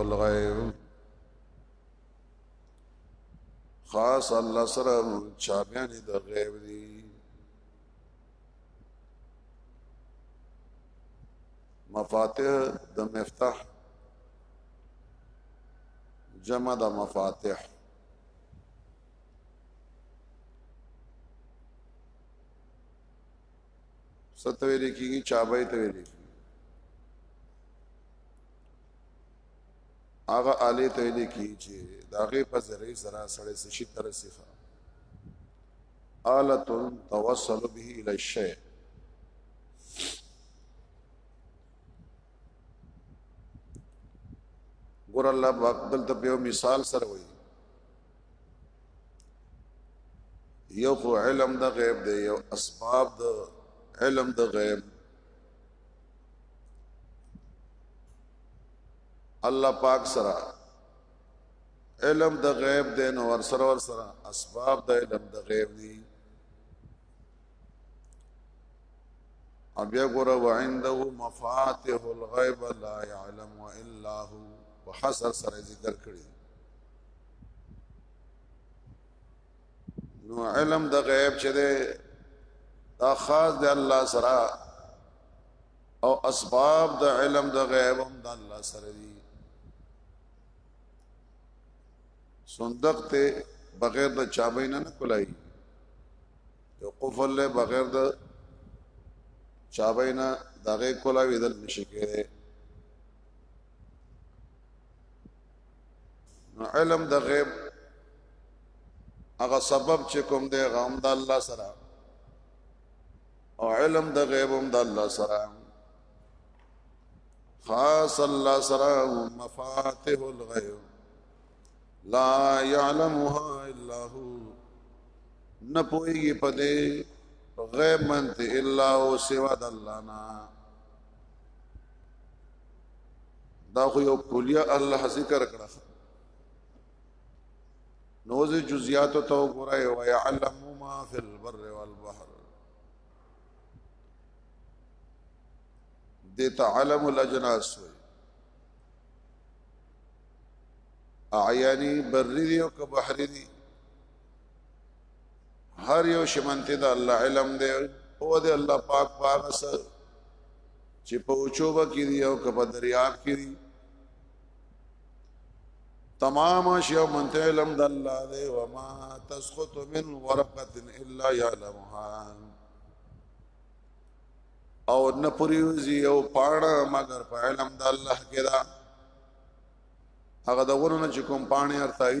الغیب خاص الله سره چابیان د غیب دي مفاتيح د مفتاح جمع د مفاتيح ستوي لیکي چابه ته ویلي هغه آله ته دې کی چې داغه په ذریعہ سره سړې سشي تر سیخه آله توصل به الی الشیء ګور الله پاک دلته په مثال سره وایي یو خو علم د غیب دی یو اسباب د علم د غیب الله پاک سره علم د غیب دی نو ور سره ور سره اسباب د علم د غیب دی او بیا ګوره وعنده مفاتح الغیب لا يعلم الا هو وحصر سره ذکر کړی نو علم د غیب چې ده دا خاص د الله سره او اسباب د علم د غیب هم د الله سره دي صندوق ته بغیر د چابې نه نه کولای یو قفل له بغیر د چابې نه دغه کولای ودل نشي کېږي نو علم د غیب هغه سبب چې کوم دی غام د الله سره او علم د غیب هم د الله سره خاص الله سره مفاتيح الغیب لا يعلمها الا هو نه پويږي په دې غیب منته الا هو سوا د الله نه دا خو یو کلیه الله ذکر کړه نوز جزیات تو ګورای و یعلم ما فی البر والبحر د تعلم الاجناس وی اعیانی بری دی او که بحری دی هر یو شمنته د الله علم دی او د الله پاک پاک سر چې په اوچوبه کې دی او کپ دریاب کې دی تمام اشیاء منته علم د الله دی و ما تسقط من ورقه الا يعلمها او نه پریوزی او پاڼه مگر په علم د الله کې دا هغه د ورونه چې کوم پاڼه ارتایي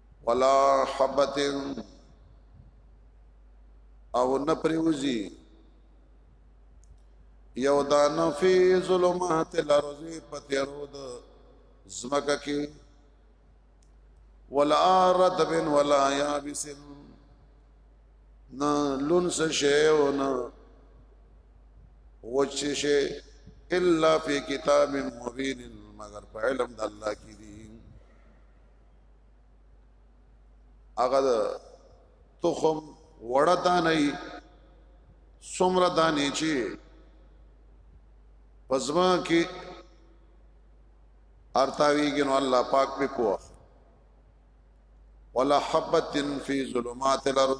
ولا حبت او نه پریوزی یو دانه فی ظلمات الارض پتیرو د زمکه کې ولا رتب ولا یابس نه لونس شی او نه وچ شی الا فی کتاب مبین مگر په علم د الله کې دی هغه تخم وړه دانه سمره دانه چې پزما کې ارتاویږي نو الله پاک په پوه ولا حبتن فی ظلمات الارض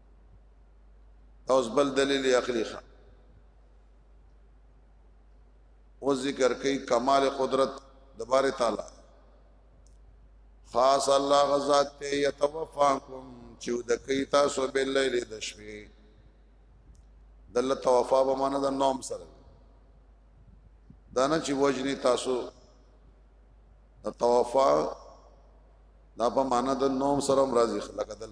اوس بل دلیل عقلی ښه او ذکر کوي کمال قدرت د بار تعالی خاص الله غزاد ته يتوفاكم چې د کوي تاسو بل لیل د شپې دله توفا به معنا د نوم سره دانه چې وجني تاسو د توفا دا په معنا د نوم سره راضي خلق دل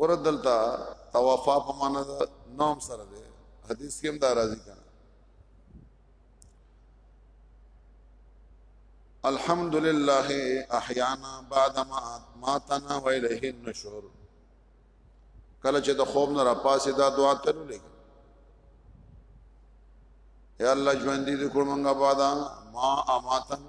وردلتا توفا په معنا نوم سره ده حدیث کې هم دا راځي کنه الحمد لله احیانا بعد ما ماتنا و الیه النشور کله چې د خوب نه را پاسې دا دعا تلو لیک یا الله ژوند دې کړ مونږه بعد ما اماتن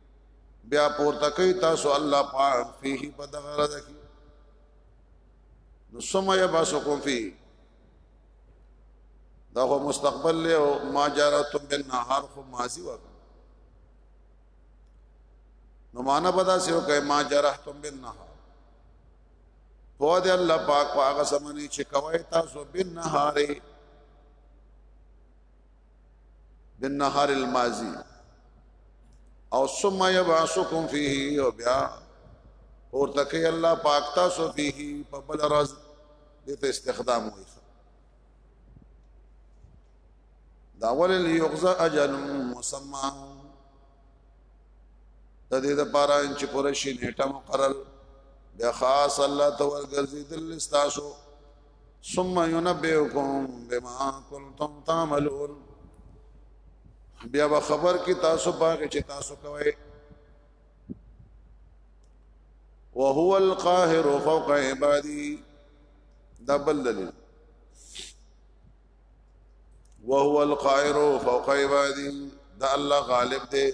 بیا پورته کوي تاسو الله پاک فيه بدغه رزقي نو سم يباسكم فيه دا هو مستقبل له ما جارتم بالنهار خو ماضي وقت نو معنا بدا سيو کوي ما جرحتم بالنهار هو دې الله پاک هغه سمني چې کوي تاسو بن نهاري بالنهار الماضي او ثم يبعثكم فيه او بیا اور تکي الله پاک تاسو فيه په بل راز دته استخدام وي دا ول ليغزا اجل مسمى د دې لپاره چې پرشي نیټه مقرر بیا خاص الله تور ګرځیدل استاسو ثم ينبئكم بما كنتم تعملون بیا به خبر کی تاسو باغ چې تاسو کوي وهو القاهر فوق عبادي دا بل دلیل وهو القاهر فوق عبادي دا الله غالب دی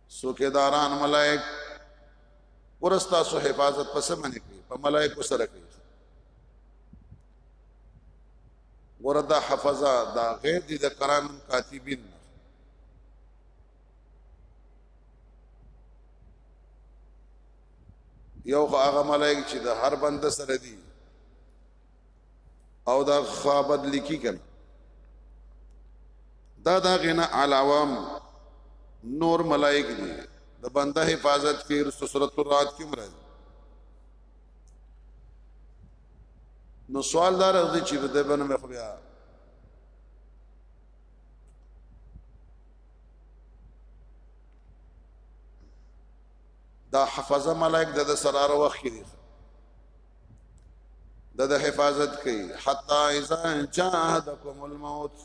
سوکیداران ملائک ورستا سو حفاظت پس باندې کوي په ملائکه سره کوي وردا حفظا دا غیر دي د قران کاتبین یو هغه ملائک چې د هر بنده سره دي او دا خابد لکی کن دا دا غینا علاوام نور ملائک دی دا بنده حفاظت کی رسو صورت الرات کم رہی نو سوال دار از دی چی بده بنا میں خوبیا دا حفظه ملائک د سرار وخت کې د د حفاظت کوي حتا اذا جاءتكم الموت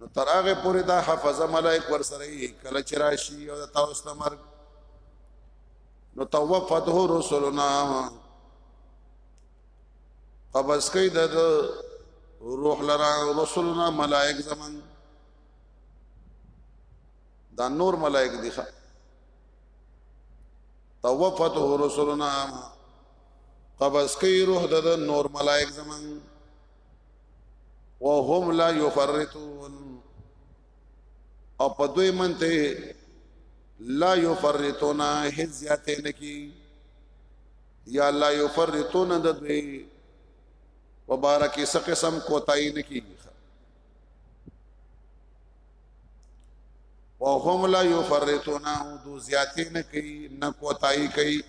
نو تر هغه پورې دا حفظه ملائک ور سره کله چې راشي او د تاسو تمر نو توفته رسولنا قبض کوي د روح لرا رسولنا ملائک زمان دا نور ملائک دي ښه توفته رسولنا قبض کوي روح د نور ملائک زمون وهم لا يفرطون او په دوی منته لا يفرطون هیڅ زیاتې نه کی یا لا يفرطون د دوی مبارکي څه قسم کوتای نه کیږي وهم لا يفرطون او دو زیاتې نه کوي نه کوتای کوي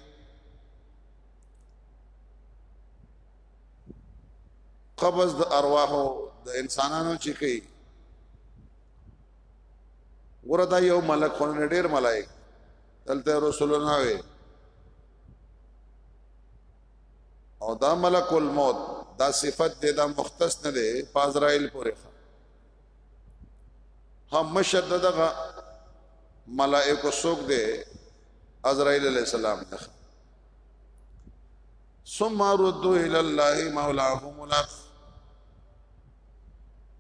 قبض د ارواحو د انسانانو چې کوي وردا یو ملک خو نه ډیر ملائک دلته رسولونه وي او دا ملک الموت دا صفت دې دا مختص نه دی په اسرائیل پورې هم مشد دغه ملائکه سوق دې اسرائیل علی السلام نه ثم ردوا الى الله مولاهم الحق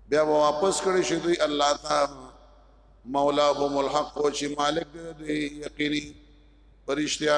بیا واپس کړی شي دوی الله تعالی مولاهم الحق او چې مالک دی یقیني پرشتیا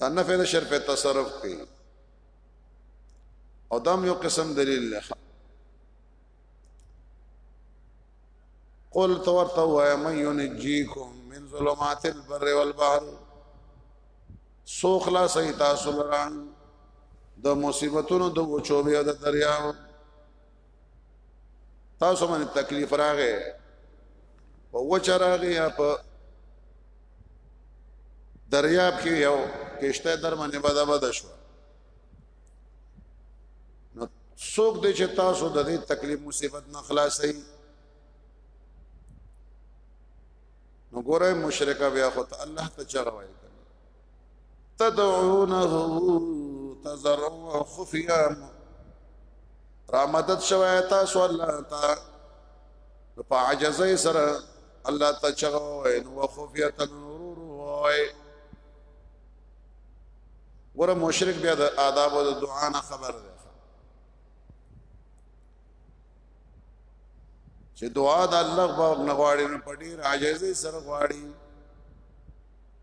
دا نفع د شر په تصرف کوي او دام یو قسم دلیل نه قل تورته وای من ينجيكم من ظلمات البر والبحر سو خلاص ای تاسو لران د مصیبتونو د وچوبې او د دریاو تاسو باندې تکلیف راغې په وچه راغې یا په دریاب کې یو کشته در باندې بده بده شو نو څوک دې چې تاسو د دې تکلیف مصیبت نه خلاصې نو ګوره مشرکا بیا خو ته الله ته چغوي تدعونه تزرعوا خفيا را مدد شوه تاسو الله تا په عجزه سره الله ته چغو ان وخفيه تنور وای ور مشرک بیا د آداب او د دعا نه خبر دی چې دعا د الله په نغواړي نه پټي عاجزي سره غواړي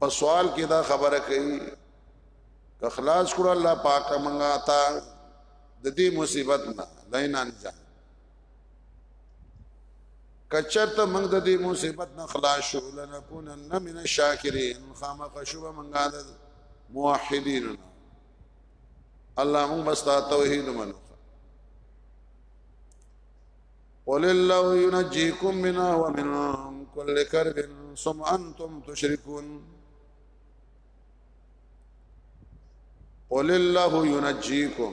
په سوال کې دا خبره کوي که خلاص کړو الله پاک منګا تا د دې مصیبت نه لین انجام کچرته موږ د دې مصیبت نه خلاص شو لنکونن من الشاکرین خامخ شو منګا د موحدین الله موږ مستا توحید منو قل الله ينجيكم منا ومن كل كرب ثم انتم تشركون قل الله ينجيكم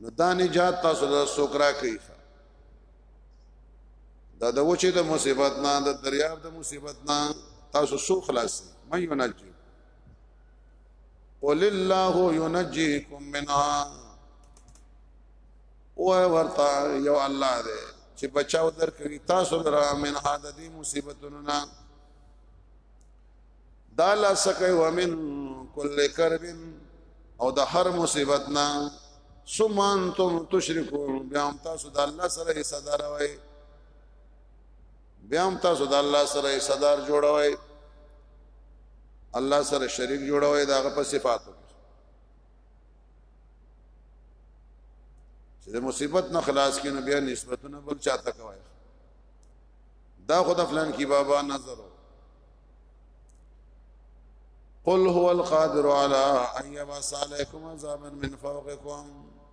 نو دا نجات تاسو له سوکرا کوي دا د وچې د مصیبت نه د دریاب د مصیبت نه تاسو سو خلاص مې یو نجات قل الله ينجيكم منها او ورتا یو الله دې چې بچاو در کوي تاسو لرا من هاده دي مصیبتونو نه دا لا سکه ومن کل کرب او د هر مصیبت نه ثم انتم تشركون بیا تاسو د الله سره صدر وای بیا هم تاسو د الله سره صدر جوړوي الله سره شریک جوړوي دا په صفاتو چې د مصیبت نه خلاص کینو بیا نسبتونه بل چاته کوي دا خدای فلان کی بابا نظر قل هو القادر على ان يبعث عليكم عذابا من فوقكم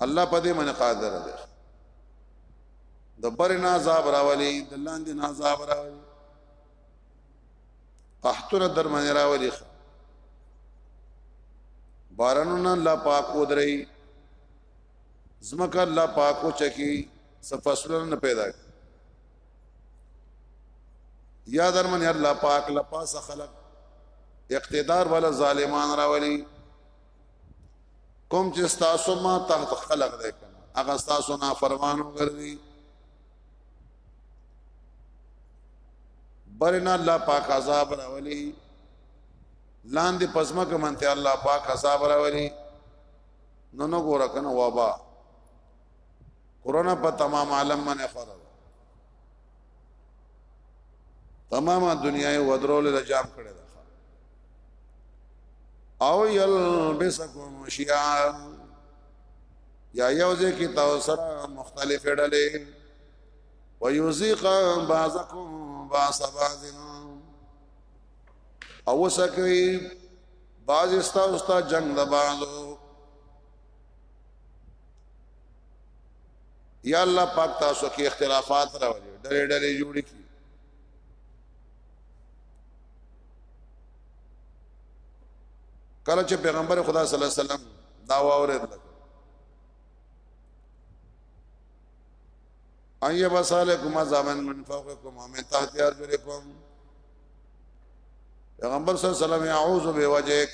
الله په دې باندې قادر دی د بر نازاب راولي د لاندې نازاب راولي قحطونه در باندې راولي بارانونه الله پاک ودري زمکه الله پاک او چکی سفصلونه پیدا کی یا درمن الله پاک لپاس خلق اقتدار ولا ظالمان راولي کوم چې تاسو ما تحت خلق دی هغه تاسو نه فرمانو ګرځي برنا الله پاک عذاب راولي لاندې پزما کومته الله پاک عذاب راولي نو نو ګور کنه وابا کرونا په تمام عالم باندې خورا تمامه دنیا یې ودرول له جام کړي ده او یلبسکم شیعا یا یوځه کې تاسو سره مختلف ډلې ويذيق بعضكم بعض بعض او سکوي بعض استاو استا جنگ د بعضو یا الله پاک تاسو کې اختلافات راوړي ډېر ډېر جوړي کی کله چې پیغمبر خدا صلی الله علیه وسلم دا واورید ان یبسالکم زمن من فوقکم ومن تحت ارجلکم پیغمبر صلی الله علیه وسلم اعوذ بوجهک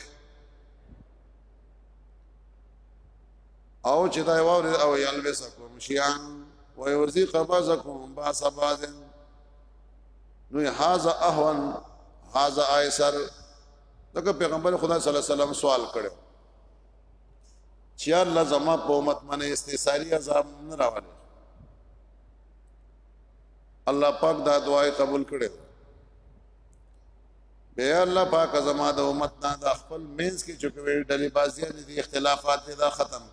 او چې دا واوري او یلبسکم شیان ويرزق بعضکم باس بعض نو هاذا اهون هاذا ایسر دغه پیغمبر خدا صلی الله علیه وسلم سوال کړو چې الله زما په امت باندې استثاری عذاب نه راوړي الله پاک دا دعای قبول کړي به الله پاک زما د امت نه د خپل مینس کې چکوي ډلې بازي دي اختلافات دي دا ختم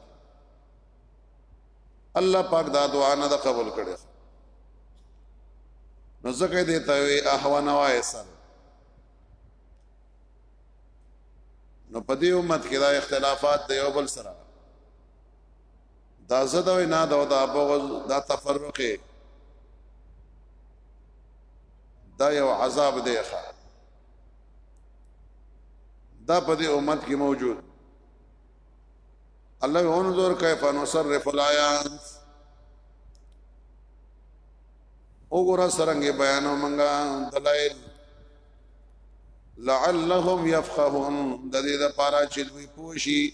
الله پاک دا دعا نه د قبول کړي نو زکه دې ته وي احوان وایسر نو په دې امت کې دا اختلافات د یو بل سره دا زد او نه دا دا بغض دا تفرق دا یو عذاب دی ښا دا په دې امت کې موجود الله انظر کیف نصرف الایات وګوره سرنګ بیانو منګه دلایل لعلهم يفقهون د دې لپاره چې دوی پوښي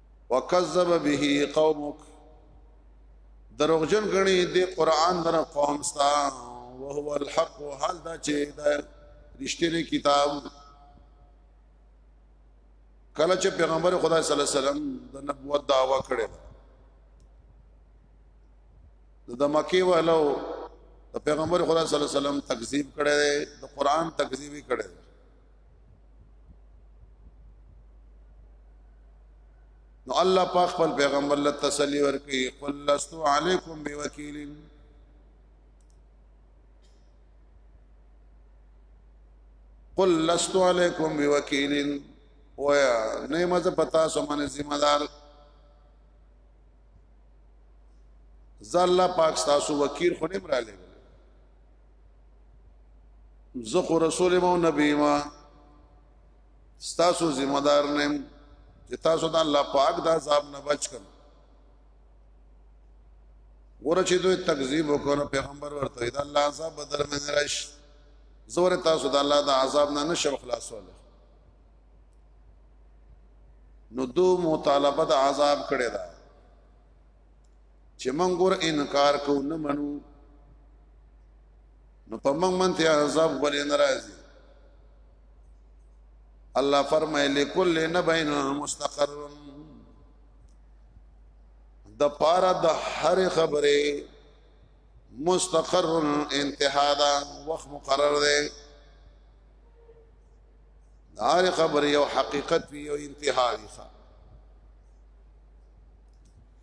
وکذب به قومک دروغجن غني دی قران در قوم ستا وهو الحق حال دا چې دا رښتینی کتاب کله چې پیغمبر خدا صلی الله علیه وسلم د نبوت دعوا کړې د مکی والو د پیغمبر خدا صلی الله علیه وسلم تکذیب کړي د قران تکذیب کړي نو الله پاک خپل پیغمبر له تسلی ورکړي قل لست علیکم بوکیل قل لست علیکم بوکیل ویا نه مزه پتا سمانه ذمہ دار ز الله پاک تاسو وکیل خو نه مراله زه خو رسول مو نبی ما ستاسو ذمہ دار نیم چې تاسو د الله پاک د عذاب نه بچ کړئ ګوره چې دوی تکذیب وکړو پیغمبر ورته دا الله عذاب بدر من رش زور تاسو د الله د عذاب نه نشو خلاصول نو دو مطالبه د عذاب کړي دا چې موږ ور انکار کو نه منو نو په موږ منته عذاب ولې ناراضي الله فرمایي لكل نبأ مستقر د پاره د هر خبره مستقر انتها دا وخت مقرر دی هر خبر یو حقیقت وی یو انتها وی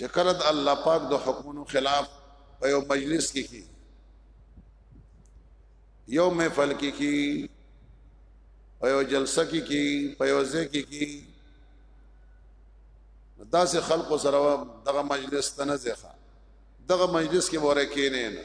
چې کله د الله پاک د حکمونو خلاف په یو مجلس کې کی یو محفل کې کی په یو جلسه کې کی په یو ځای کې کی دا سه خلق سره دغه مجلس ته نه ځخه دغه مجلس کې وره کې نه نه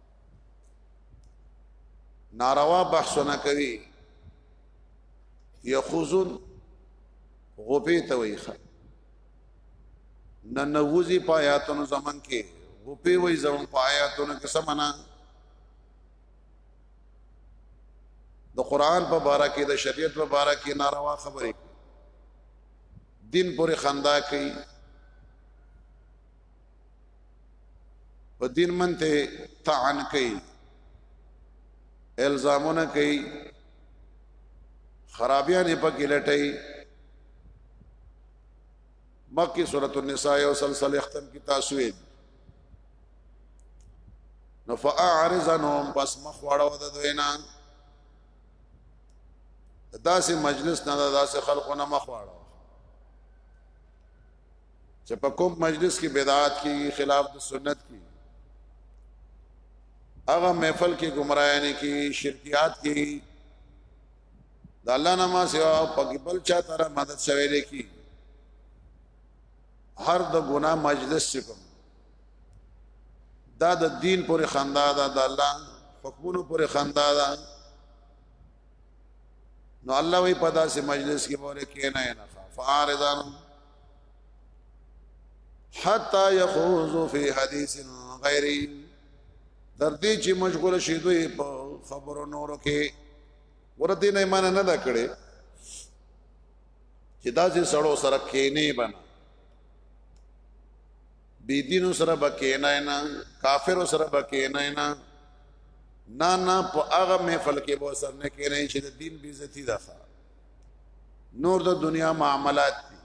ناروا بحثونه کوي یخوزن غوپې ته وایي نه نووزي پایاتونو زمن کې غوپې وایي زمون پایاتونو کې سمنا د قران په باره کې د شریعت په باره کې ناروا خبرې دین پورې خندا کوي په دین منته طعن کوي الزامونه کوي خرابیان په کې لټي مکی سورۃ النساء او سلسله ختم کی تاسو یې نو فاعرضنهم بس مخواړو د دوینا داسې مجلس نه داسې خلقونه مخواړو چې په کوم مجلس کې بدعات کیږي خلاف د سنت کی هغه محفل کې گمراهی نه کی شرکیات کی د الله نامه سوا په بل چا تر مدد شوی دی کی هر د ګناه مجلس چې کوم دا د دین پورې خندا ده د الله حکمونو پورې خندا ده نو الله وی په داسې مجلس کې بوله کې نه نه فارضان حتا يخوض في حديث غيري تر دې چې مشغول شي دوی په خبرو نورو کې ورته نه ایمان نه دا کړي چې دا چې سړو سره کې نه بنا بی دینو سره بکینای نه کافرو سره بکینای نه نه نه په هغه محفل کې به سر نه کینای چې د دین بی عزتی ده نور د دنیا معاملات دي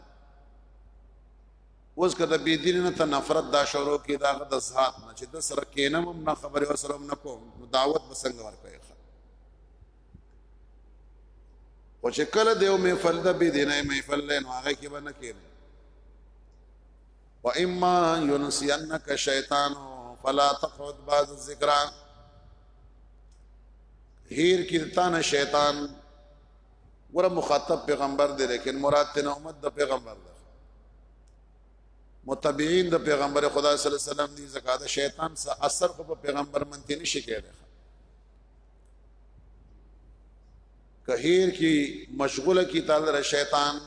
اوس کده بی دین نه ته نفرت دا شروع کې دا د ذات نه چې د سره کینم هم نه خبره وسره هم نه کوم دعوت بسنګ ورکړي او چې کله دیو محفل د بی دینه محفل نه هغه کې باندې کینم واما ينسينك الشيطان فلا تقعد بعد الذکر هیر کیتان شیطان ور مخاطب پیغمبر دی لیکن مراد تن امت د پیغمبر دی متبعین د پیغمبر خدا صلی الله علیه وسلم دی زکات شیطان سره اثر خو په پیغمبر منتی نشي کېدای کهیر کی مشغوله کی تعالی شیطان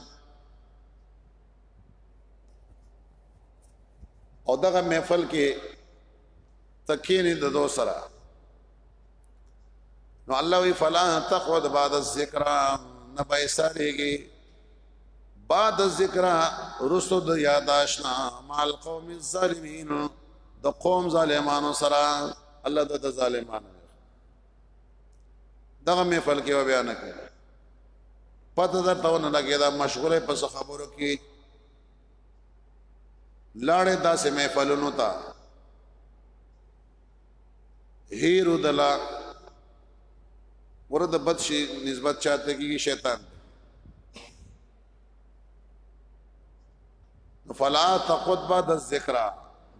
او دغه محفل کې تکینه د دو سره نو الله وی فلا تقعد بعد الذکر نه بایساریږي بعد الذکر رسو د یاداشنا مال قوم الظالمین د قوم ظالمانو سره الله د ظالمانو دغه مې فل کې بیا نه کړ پته دا ټاو نه لګی دا مشغوله په خبرو کې لاړې داسې مې فلونو تا هیرو دلا ورته بد شي نسبت چاته کیږي شیطان فلا تقد بعد الذکر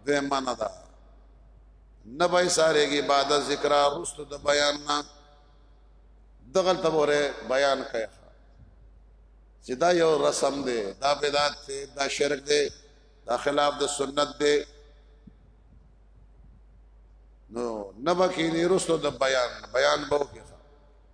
به معنا ده نه به ساريږي بعد الذکر رست د بیان نه دغل تبوره بیان کړي چې دا یو رسم دی دا بدعت دی دا شرک دی دا خلاف د سنت دی نو نبا کې نه رسو د بیان بیان به کې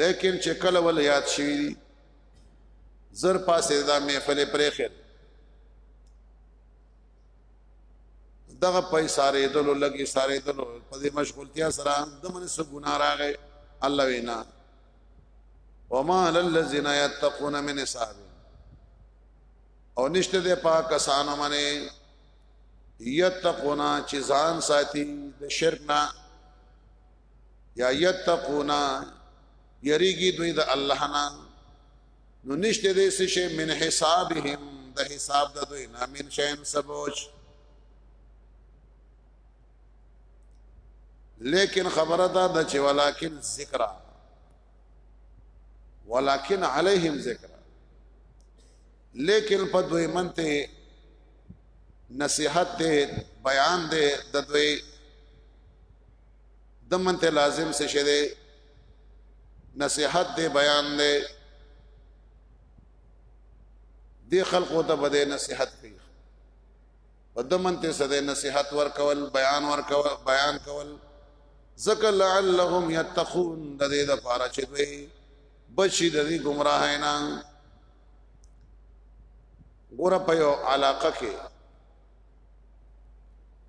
لیکن چې کله ول یاد شوی دي زر پاسې دا محفل پرې خیر دغه پیسې سارې دلو لګي سارې دلو په دې مشغولتیا سره د منې سو ګنا راغې الله وینا وما للذین یتقون من حساب او نشته د پاک کسانو منې یتقونا چې ځان ساتي د شرک نه یا یتقونا یریږي دوی د الله نه نو نشته دې څه شي من حسابهم د حساب د دوی نه من شین سبوچ لیکن خبره دا د چې ولکن ذکر ولکن علیهم ذکر لیکن په دوی منته نصیحت دې بیان دې د دوی دمن ته لازم څه شه دی نصيحت دی بیان دی دی خلقو ته بده نصيحت کوي په دمن ته څه دی نصيحت ور کول بیان ور کول بیان کول زکه لعلهم يتقون د دې د پاره چې دوی بچی د دې گمراه نه ګور په یو علاقه کې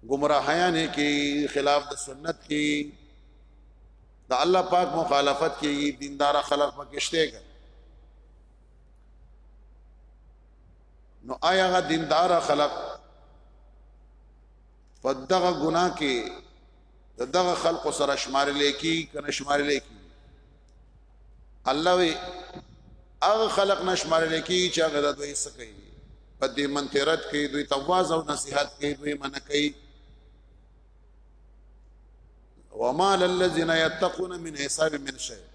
گمراهیان کی خلاف د سنت کی د الله پاک مخالفت کی دیندار خلق پکشته ګر نو آیا غ دیندار خلق په دغه ګناه کې د دغه خلق سره شمار لیکي کنه شمار لیکي الله وی هغه خلق نشمار لکی چې هغه د دوی سکی په دې منترت کې دوی تواز او نصيحت کې دوی من کوي وما للذين يتقون من حساب من شيء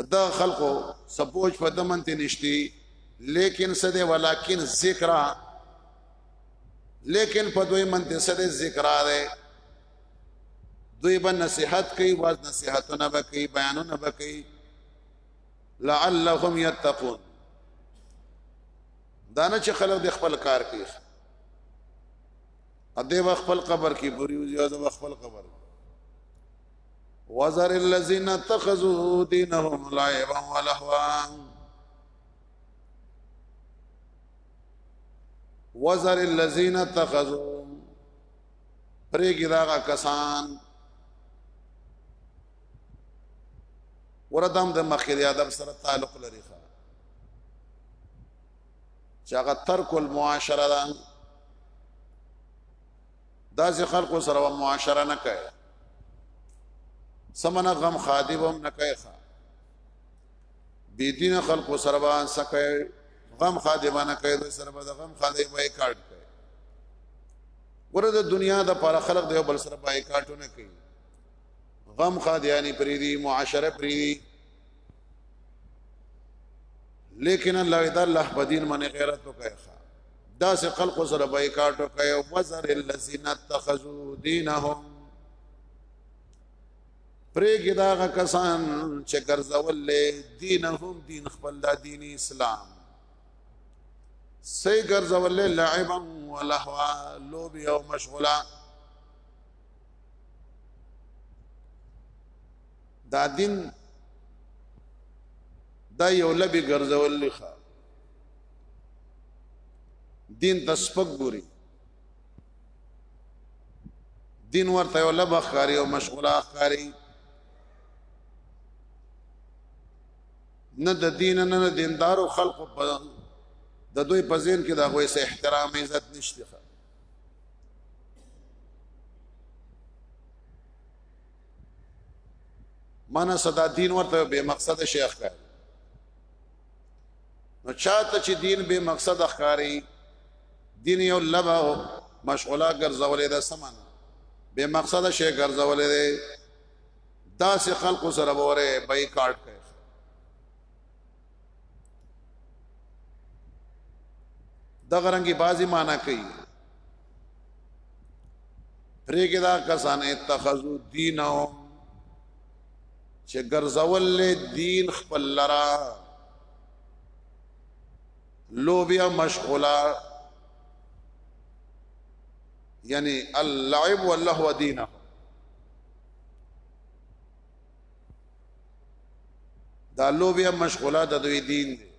دا خلقو سپوج په دمن ته نشتی لیکن سده ولکن ذکر لیکن په دوی من ته سده ذکر ده دوی به نصيحت کوي واز نصيحتونه به کوي بیانونه به کوي لعلهم يتقون دا نه چې خلک د خپل کار کوي ا دې وخت خپل قبر کې پوری وځي او د خپل قبر وزر الذين اتخذوا دينهم لعبا ولهوا وزر الذين اتخذوا پرېږي داغه کسان وردم د مخیر ادب سره تعلق لري ښه چې هغه ترک المعاشره ده دا ځي خلکو سره معاشره نه کوي سمنه غم خادم هم نه کوي ښه بی دین خلق سره به سکه غم خادمانه کوي د سره به د غم خاله بایکاټ کوي ګوره د دنیا د پر خلق دی بل سره بایکاټونه کوي غم خادیانی پری دی معاشره پری دی لیکن الله اذا الله بدین من غیرت کوي دا سه خلق سره بایکاټ کوي وزر الذین اتخذوا دینهم پرېګې دا هغه کسان چې ګرځول له دینهم دین خپل د دین اسلام سې ګرځول له لعبا ولهوا لوب یو مشغوله دا دین دا یو لبي ګرځول لخوا دین تسپګوري دین ورته یو لبه ښکاری او مشغوله ښکاری نه د دین نه د دیندارو خلقو په د دوی په ذهن کې دا غوې سه احترام عزت نشته مانا صدا دین ورته به مقصد شیخ کړ نو چاته چې دین به مقصد ښکاری دین یو لبا مشغولا ګرځولې ده سمن به مقصد شي ګرځولې ده دا سه خلق سره وره بایکاټ کوي دا غرنګي بازي معنا کوي پرېګه دا کسان اتخذو دینهم چې ګرځول له دین خپل لرا لوبیا مشغولا یعنی اللعب والله ودینه دا لوبیا مشغولا د دوی دین دی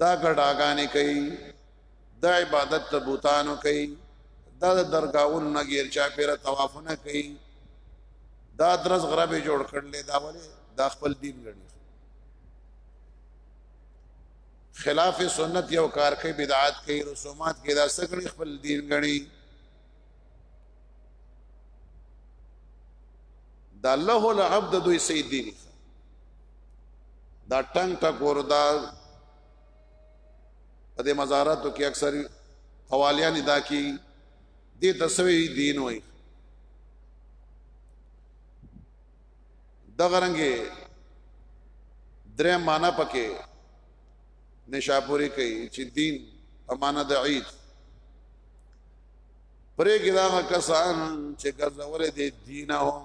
دا ګډاګانې کوي د عبادت د بوتانو کوي دا د درگاہونو نه غیر چا پیر طوافونه کوي دا درس غرب جوړ کړل دا ولې دا خپل دین غړي خلاف سنت یو کار کوي بدعات کوي رسومات کوي دا سګړي خپل دین غړي دا الله العبد دوی سید دین دا ټنګ ټکور دا په دې مزاراتو کې اکثر حوالیان ادا کی دې تسوی دین وای دغه رنګه درې معنا پکې نشاپوري کوي چې دین په معنا د عید پرې کې دا کسان چې ګرځول دي دینهم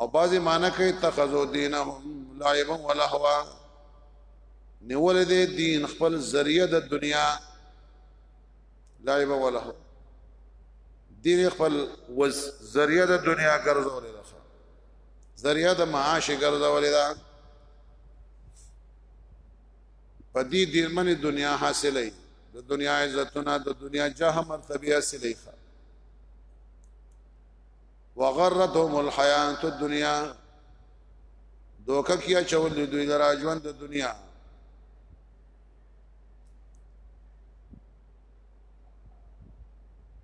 او بعضی معنی کوي تخذو دینهم لعبا ولهوا نیول دې دین خپل ذریعہ د دنیا لعبا ولهوا دین خپل وز ذریعہ د دنیا ګرځولې ده ذریعہ د معاش ګرځولې ده په دې دیرمنې دنیا حاصلې د دنیا عزتونه د دنیا جاه مرتبه حاصلې ښه وغرتهم الحیات الدنیا دوکه کیا چول دوی لرا ژوند د دنیا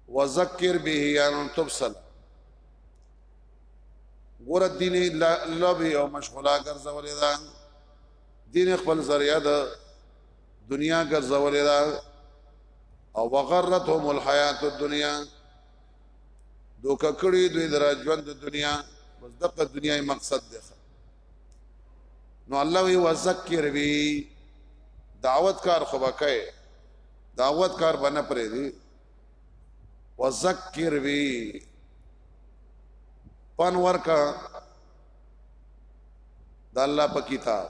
وذکر به ان تبصل ګور دین لوبي او مشغولا ګرځولې ده دین خپل ذریعہ د دنیا ګرځولې دا او وغرتهم الحیات الدنیا دوک کړي دوی در ژوند د دنیا بس دغه دنیا مقصد دی نو الله وی وذکر وی دعوت کار خو بکای دعوت کار بنه پرې دی وذکر وی پن ورکا د الله په کتاب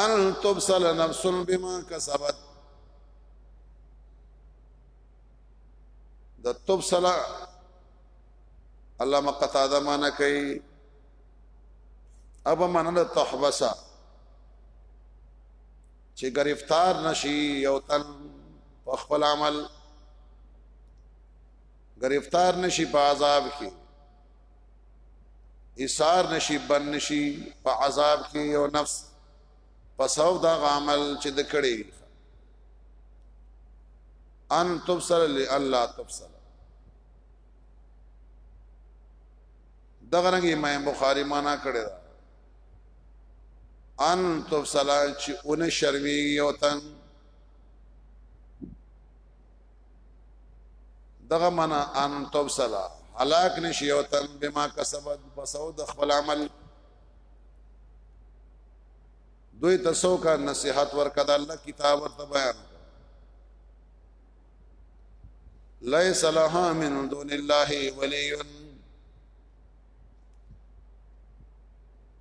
ان تبصل نفس بما کسبت د تبصل الله مقتاده معنا کوي ابا معنا د تحبسا چې گرفتار نشي یو تن په خپل عمل گرفتار نشي په عذاب کې ایثار نشي بن نشي په عذاب کې یو نفس په سبب دا عمل چې د کړي ان تبصر لالا تبصر دغه رنګ امام بخاری معنا کړی دا ان تبصر چې اون شرمي یو تن دغه معنا ان تبصلا هلاک نشي او تن بما کسبت بسو د خپل عمل دوی تاسو کا نصيحت ورکړه د الله کتاب ورته بیان ليس لها من دون الله ولي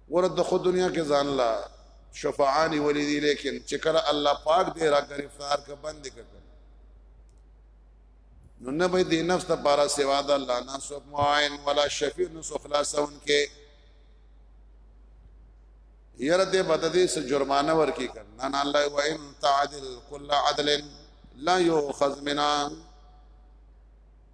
ورته خو دنیا کې ځان لا شفاعانی ولی دی لیکن چې کله الله پاک دې را گرفتار ک بند کړ نو نه به دې نفس ته پارا سوا د الله نه سو معین ولا شفیع نو سو خلاصون کې یره دې بد دې س جرمانه ور کې کړ نه نه الله و ان تعدل کل عدل لا یؤخذ منا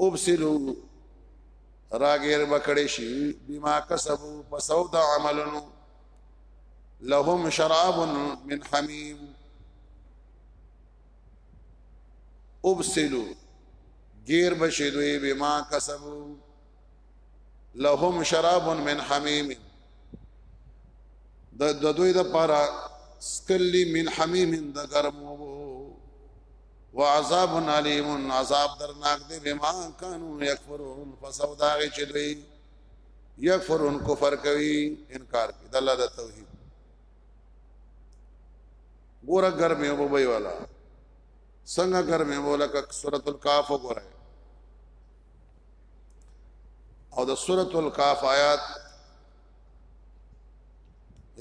ابسلو راګیر بکړې شي بما کسبو پسو د عملونو لهم شراب من حمیم ابسلو گیر بشي دوی بما کسبو لهم شراب من حمیم د دوی د پاره سکلی من حمیم د ګرمو وعذاب علیم عذاب درناک دی بما كانوا يكفرون فسودا غي چې دوی یکفرون کفر کوي انکار کوي د الله د توحید ګوره ګرمه وبوي والا څنګه ګرمه ولکه سورۃ الکاف وګوره او د سورۃ الکاف آیات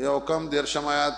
یو کم درشم آیات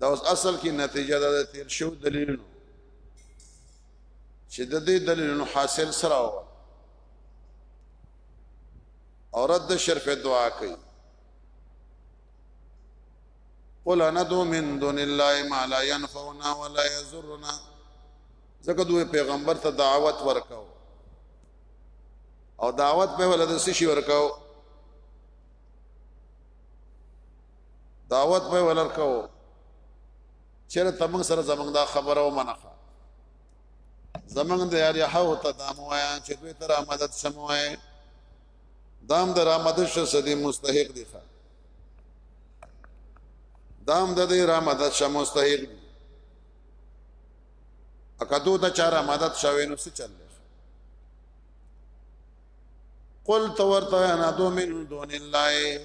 دا اوس اصل کې نتیجه ده تیر شو دلیلونو چې د دې دلیلونو حاصل سره و او رد شرف دعا کوي قل ندو من دون الله ما لا ينفعنا ولا يضرنا زکه دوی پیغمبر ته دعوت ورکاو او دعوت په ولادت شي ورکاو دعوت به ولرکو چیرې تمنګ سره زمنګ دا خبره و منه زمنګ د یاري هاو ته دام وایا چې دوی تر مدد سموي دام در آمد شو سدي مستحق دي ښا دام د دې را مدد شو مستحق دي اکدو ته چاره مدد شوي نو څه چل قل تورته انا دو من دون الله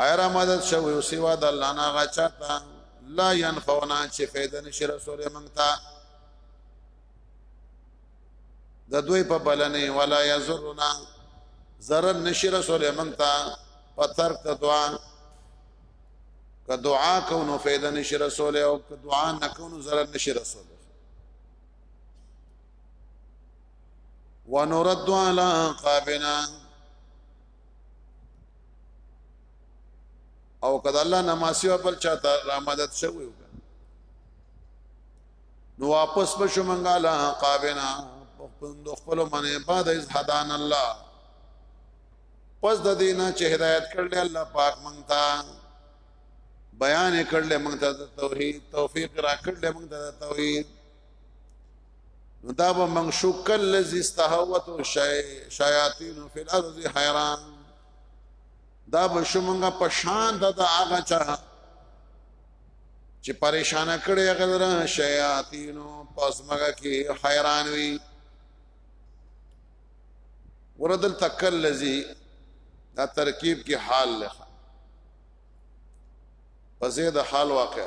ایرا مدد شو یو سیوا د الله نه غچاتا لا ينفعنا چې فائدہ نشي رسول مونږ ته د دوی په بلنې ولا یزرنا zarar نشي رسول مونږ ته پتر ته دعا که دعا کو نو فائدہ نشي رسول او که دعا نکو نو zarar نشي رسول ونرد على قابنا او کله الله نماسي خپل چاته را مدد شوی نو واپس بشو منګا لا قابنا پخپل خپل منه بعد از هدان الله پس د دینه چې هدایت کړل الله پاک مونږ ته بیان کړل مونږ ته توحید توفیق را کړل مونږ ته توحید نو دا به من شک الذي استهوته شیاطین فی الارض حیران دا به شومنګه په شان د هغه چا چې پریشان کړي هغه در شیاطینو پس مګه کې حیران وي وردل تکل لذي دا ترکیب کې حال لخوا پسې د حال واقع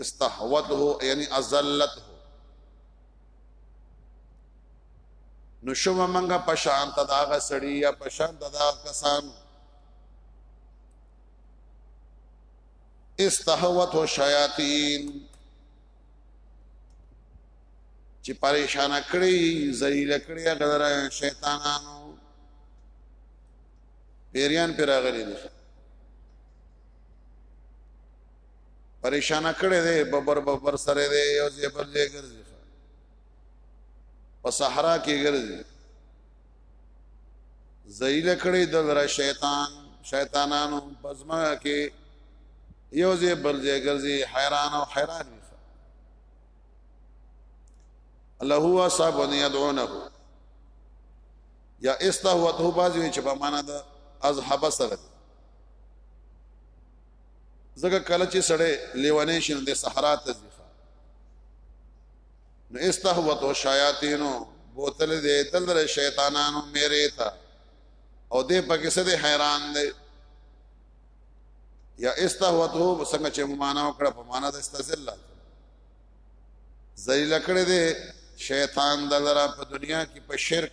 استحوته یعنی ازلته نو شوم منګه پشان ته داغه سړی یا پشان ته دا کسان استحوته شیاطین چې پریشان کړی ذلیل کړی هغه شیطانانو پیریان پر راغلي دي پریشان کړي دي ببر ببر سره دي یو ځای بل ځای ګرځي په صحرا کې ګرځي ذلیل کړي د ورا شیطان شیطانانو بزما کې یو ځای بل ځای ګرځي حیران او حیران وي الله هو صاحب يدعونه یا استهوته بازوی چې په معنا د اذهب سره ځکه کله چې سړی لیونی شي د صحرا ته ځي نو استهوت او شیاطینو بوتل دې تلره شیطانانو میرې تا او دې پکې څه دې حیران دې یا استهوت هو څنګه چې معنا وکړه په معنا د استذل ذلیل کړې دې شیطان دلرا په دنیا کې په شرک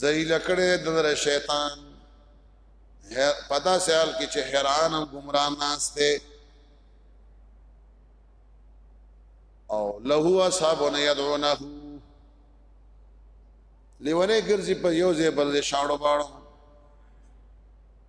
زیل کړه دغه شیطان پدا سیال کې چې حیران او گمراه ناس ته او له اصحاب نه يدعونه لیونه ګرځي په یو ځای بل شاړو باړو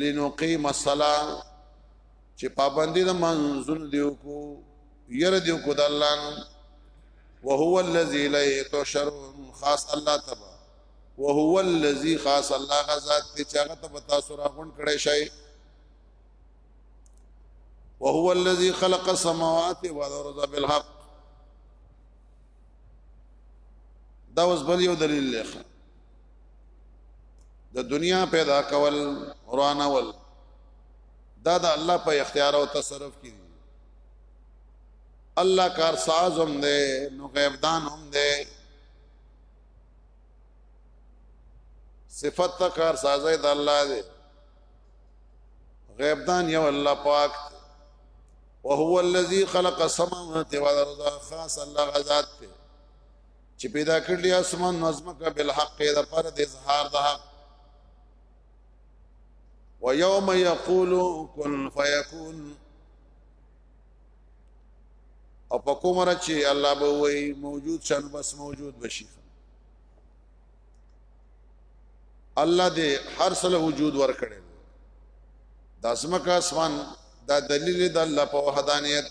لنقيم الصلاه چې پابندي د منزل دیو کو ير دیو کو د الله وهو الذي لا تشر خاص الله تبا وهو الذي خاص الله غزاد ته چاغه ته پتا سره غون کړي شي وهو الذي خلق السماوات والارض بالحق دا اوس بل یو دلیل لخوا د دنیا پیدا کول ورانول دا د الله په اختیار او تصرف کې دي الله کار ساز هم دی نو غیب دان هم دی صفت تا کار سازه د الله دی غیب دان یو الله پاک وهو الذي خلق السماوات والارض خاص الله غزاد ته چې پیدا کړل یا اسمان نظمک بالحق د پر د اظهار د حق ويوم يقول كن فيكون او په کوم را چې الله به وای موجود شنو بس موجود بشي الله دې هر سره وجود ورکړي د اسمک اسمان دا دلیل د الله په وحدانیت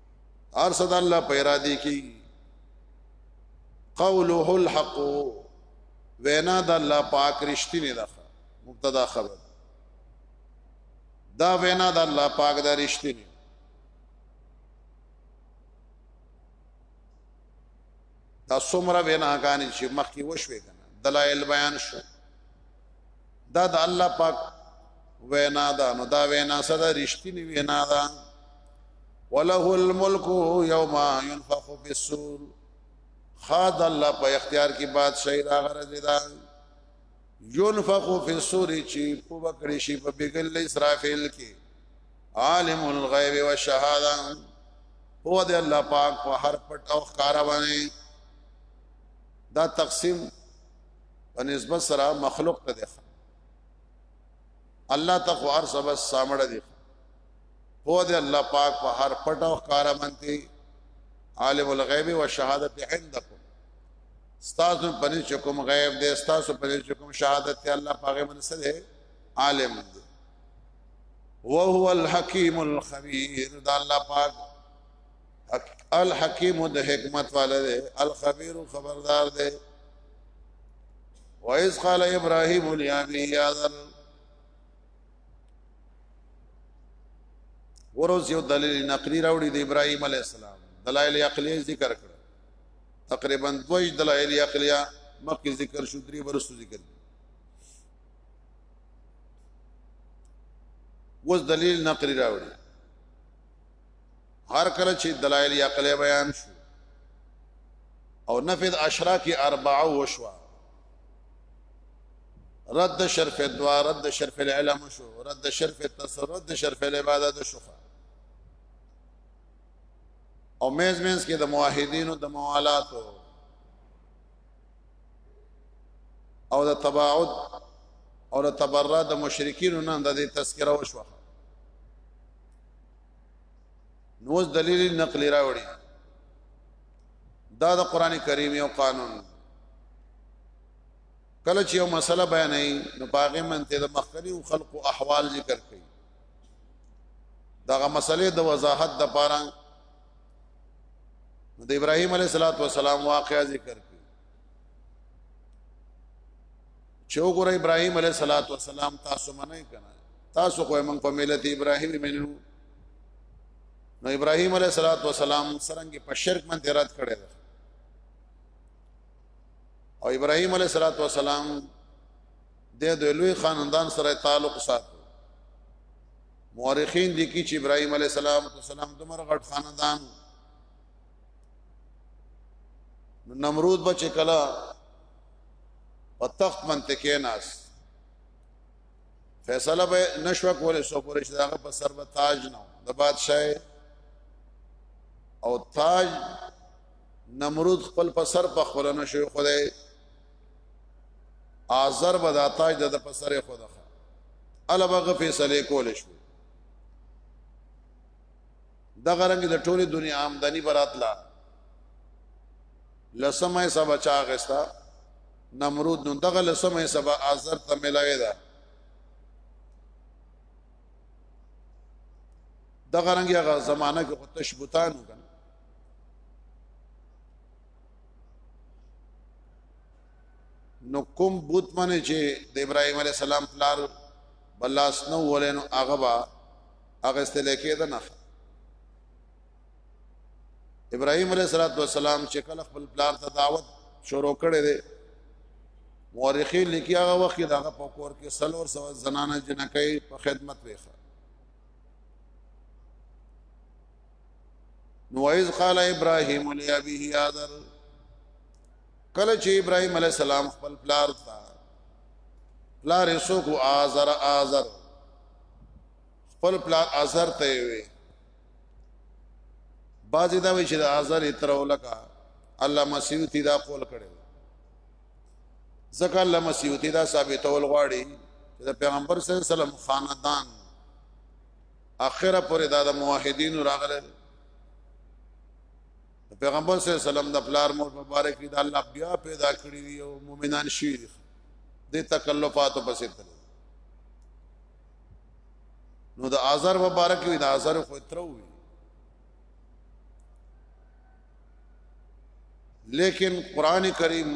ارصد الله په اراده کې قوله الحق وینا د الله پاک رښتینی ده مبتدا خبر دا وینا د الله پاک د رښتینی دا څومره وینا غانې چې مخکې وشوي کنه دلایل بیان شو دا د الله پاک وینا ده نو دا وینا سره رښتینی وینا ده وله الملک یوم ينفخ فی الصور خاد الله په اختیار کې بادشاہي راغره ده ينفخ فی الصور چې په وکړې شي په بغل اسرافیل کې عالم الغیب والشهاده هو د الله پاک په هر پټ او ښکارا باندې دا تقسیم په نسبت سره مخلوق ته دی الله ته خو هر سبا سامړه دی هو دی الله پاک په هر پټ او ښکار باندې عالم الغیب و شهادت عندکم استاسو پنځ چکم غیب دی استاسو پنځ چکم شهادت الله پاک من سره عالم دی وهو الحکیم الخبیر دا الله پاک الحکیم د حکمت والا دی الخبیر خبردار دی وایس قال ابراهیم الیامی یاذر وروز یو دلیل نقلی راوړي د ابراهیم علی السلام دلایل عقلی ذکر کړ تقریبا دوی دلایل عقلیه مخکې ذکر شو درې ورسو ذکر دي وز دلیل نقلی راوړي هر کله چې دلایل عقلی بیان شو او نفذ اشراک اربعه وشو رد شرف دوا رد شرف العلم شو رد شرف التصرف رد شرف العبادت شو او میز میز کې د موحدینو د موالاتو او د تباعد او د تبرع د مشرکین نه د تذکره وشوه نو دلیل نقلی راوړي دا د قران کریم یو قانون کله چې یو مسله بیانې نو باغې منته د مخکنی خلقو احوال ذکر کړي داغه مسلې د وضاحت د پاره د ابراهیم علیه السلام واقعا ذکر چې وګوره ابراهيم عليه صلوات و سلام تاسو منئ کنه تاسو خو موږ په ملت ابراهيم منو نو ابراهيم عليه صلوات و سلام سرنګ په شرک من رد کړي او ابراهيم عليه صلوات و سلام د دوی لوی خاندان سره تعلق ساتي مورخین لیکي چې ابراهيم عليه السلام دومره غټ خاندان نو نمرود بچ کلا په تخت منطقه ناس فیصله به نشو کولای سو پرې چې داغه په سر به تاج نه د بادشاہ او تاج نمرود خپل په سر په خپل نشو خدای آزر به دا تاج د په سر خدای الا بغه فیصله کولای شو دغه رنګ د ټوله دنیا آمدنی براتلا لسمه سبا چا غستا نمرود نو دغه لسمه سبا آزر ته ملاوي ده دغه رنګ هغه زمانہ کې خودش بوتان وکړ نو کوم بوت منه چې د ابراهيم عليه السلام پلار بلاس نو ولینو هغه هغه استلې کېده نه ابراهيم عليه السلام چې کله خپل پلار ته دعوت شروع کړي دي مورخي لیکي هغه وخت دغه په کور کې سلور سو زنانه جنکې په خدمت وېخه نو ایز قال ابراهيم لابيه آذر کله چې ابراهيم عليه السلام خپل پلار ته پلار یې سوکو آزر آزر خپل پلار اثر ته وي بعضی دا وی چې د اثر تر ولکا علامه سیوطی دا قول کړي ځکه علامه سیوطی دا ثابتول غواړي چې د پیغمبر صلی الله علیه وسلم خاندان اخره پورې دا د موحدین راغله پیغمبر صلی الله علیه وسلم د پلار مور مبارک دی الله بیا پیدا کړی دی او مؤمنان شي دي د تکلفات په ستل نو د آزر مبارک وي د آزر خو ترو وي لیکن قران کریم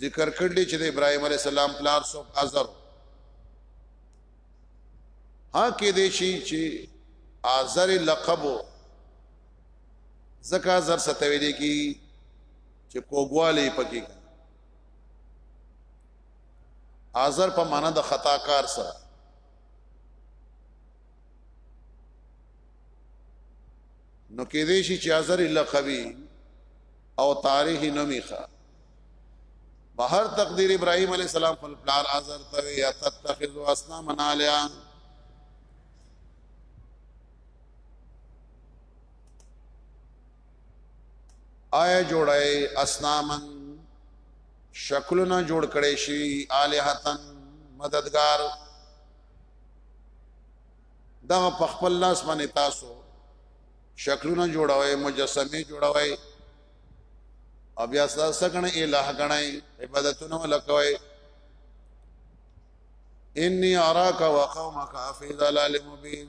ذکر کړل چې د ابراهيم عليه السلام پلار سو آزر ها کې دې شي چې آزر لقب زکا زر ستوي دي کی چې کوګواله پکې آزر په معنا د خطا کار سره نو کې دې شي چې آزر لقبي او تاریخ نمیخه په هر تقدیر ابراهیم علی السلام خپل پلار آزر ته یا تتخذ اسنام علیه آیا جوړای اسنامن شکلونه جوړ کړي شي الہتن مددگار دا په خپل لاس باندې تاسو شکلونه جوړوي مجسمه جوړوي او بیا تاسو کنه الہ غنای عبادتونه لکوي انی اراک وقومک فی ضلال مبین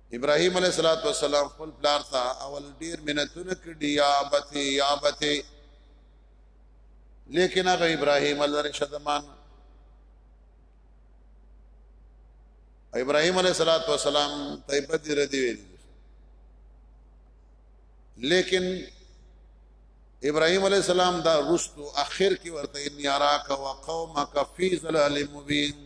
ابراهيم عليه الصلاه والسلام خپل پلار ته اول ډیر منتونه کړی یا بته یا بته لیکن هغه ابراهيم الله رشدمان ابراهيم عليه الصلاه والسلام ته بدر دی ویل لیکن ابراهيم عليه السلام دا رستو اخر کې ورته ان يراك وقومك في ظلال مبين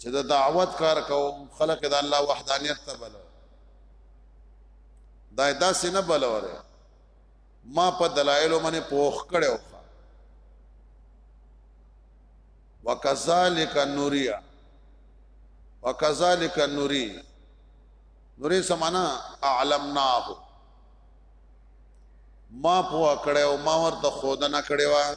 چې د دعوت کار کوم خلق د الله وحدانیت ته بلو دا داسې نه بلوره ما په دلایلو باندې پوښ کړو وکذالک نوریا وکذالک نوری نوری سمانا اعلمناه ما پوه کړو ما ورته خودنه کړو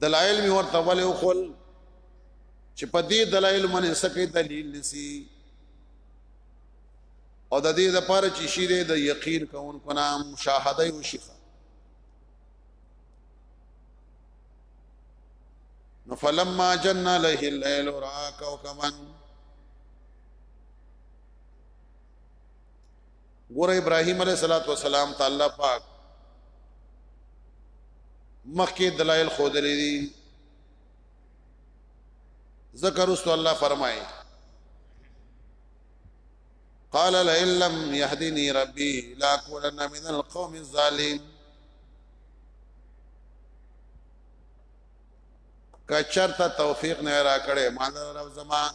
دلایل می ورته ولې وخل چې په دې دلایل باندې سکه دلیل نسی او د دې لپاره چې شی دې د یقین کون کو نام مشاهده او شفا نو فلما جن له الليل را كوكبا ګوره ابراهيم عليه صلوات و سلام تعالی پاک مخکې دلایل خودلې دي ذکر است الله فرمای قال لئن لم يهدني ربي لاكونن من القوم الظالمين کچرتا توفیق نه را کړې مان رب زمان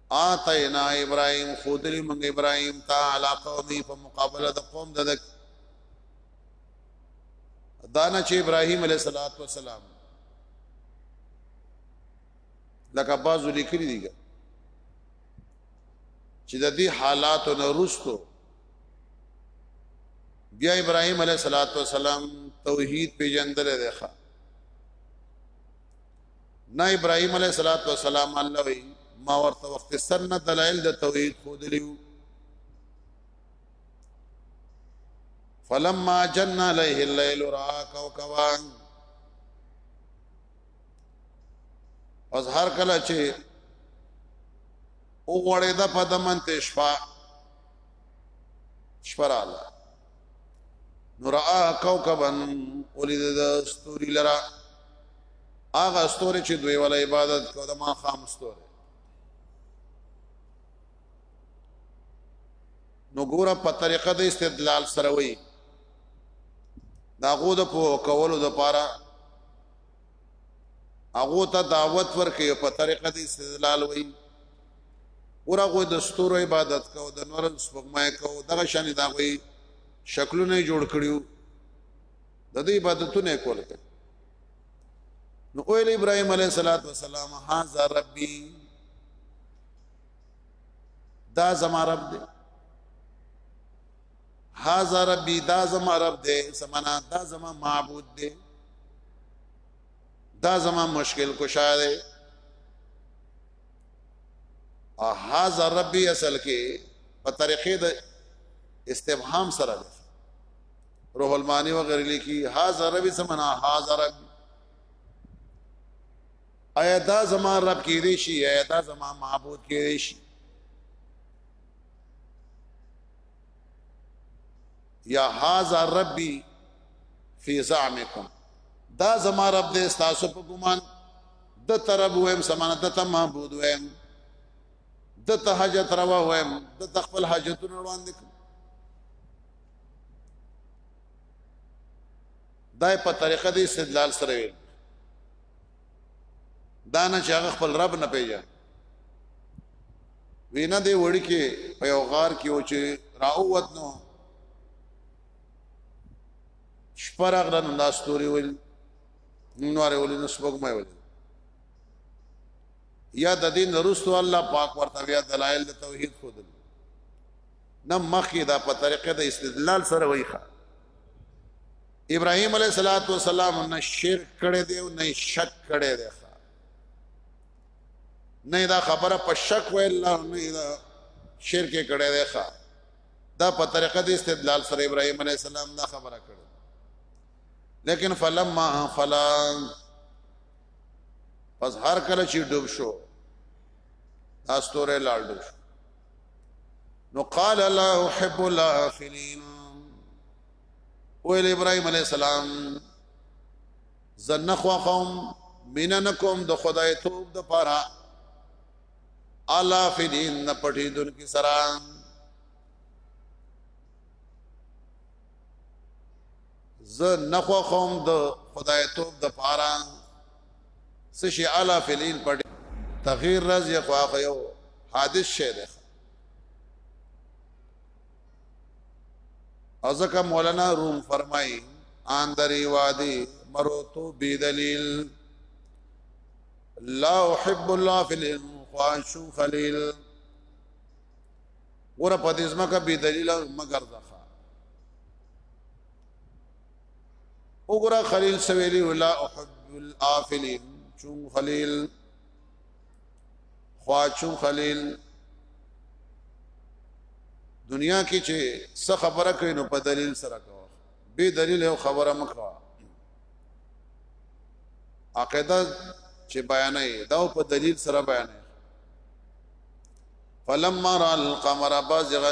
آتینا ابراهیم خودلی منګ ابراهیم تا علا قومی په مقابله د قوم د دانا چې ابراهیم علیه الصلاۃ والسلام لکه بازو لیکلی دی چې د دې حالاتو نه رسټو بیا ابراهيم عليه السلام توحید پیجندل دی ښا نه ابراهيم عليه صلوات و سلام الله وي ما ورته وخت سره دلایل د توحید خود لیو فلما جن عليه الليل را كوكبا پس هر کله چې او غړې د پدمنته شپه شپراله نورا کوكبا ولید د ستوري لرا هغه ستوري چې دوی ول عبادت کو د ما خام ستوري نو ګوره په طریقه د استدلال سره وي دا غو د په کولو د پاره هغه ته دعوت ورکې په طریقه د استدلال وای ورغه د ستورو عبادت کو د نور سپمای کو دغه شان دا وای شکلونه جوړ کړیو د دې عبادتونه کول نو اول ابراهيم عليه الصلاه والسلام هاذا ربي دا زما رب دی هاذا ربي دا زما رب دی سمنا دا زما معبود دی دا زما مشکل کشا دی او هاذا ربي اصل کې په طریقې د استفهام سره دی روح المانی وغیرہ لیکي هاذا ربي سمنا هاذا ربي ایا دا زما رب کې دی شي ایا دا زما معبود کې دی شي یا هاذا ربی فی زعمکم دا زما رب دې تاسو په ګمان د ترب ویم سمانه د ته معبود ویم د ته حاجت روا ویم د ته خپل حاجتونه وړاندې کوم دای په طریقه د استدلال سره ویم دا نه چې هغه خپل رب نه پیژني وینا دی وړي کې په یو غار کې و چې راووت نو شپه راغله نو دا ستوري ول نواره ول نو سپوږمۍ ول یا د دین رسول الله پاک ورته بیا دلایل د توحید خود نه مخې دا په طریقې د استدلال سره وایخه ابراهيم عليه صلوات و سلام نه شرک کړي دی او نه شک کړي دی نه دا خبره په شک ویل نه دا شرک کړي دی ښا دا په طریقه د استدلال سره ابراهيم عليه السلام دا خبره کړي لیکن فلما فلا پس هر کله چې ډوب شو استوره لال ډوب شو نو قال لا احب الاخرين ویل ابراهيم عليه السلام زنه خو قوم میننکم د خدای توب د پاره الا فدین نه پټی دن کی سرا ز نخو قوم د خدای توب د پاره سشي الا فدین پټی تغییر راز یو حادث شه ده او ځکه مولانا روم فرمای ان دری وادي مروتو بی دلیل لا احب الله فی الخواش خلیل ور په دې ځمکه بی دلیل مگر ځخه وګوره خلیل سویلی ولا احب الافلین چون خلیل خواچو خلیل دنیا کې چې څه خبره کوي نو په دلیل سره کوه به دلیل یو خبره مکوا عقیده چې بیانې دا په دلیل سره بیانې فلما را القمر بازغا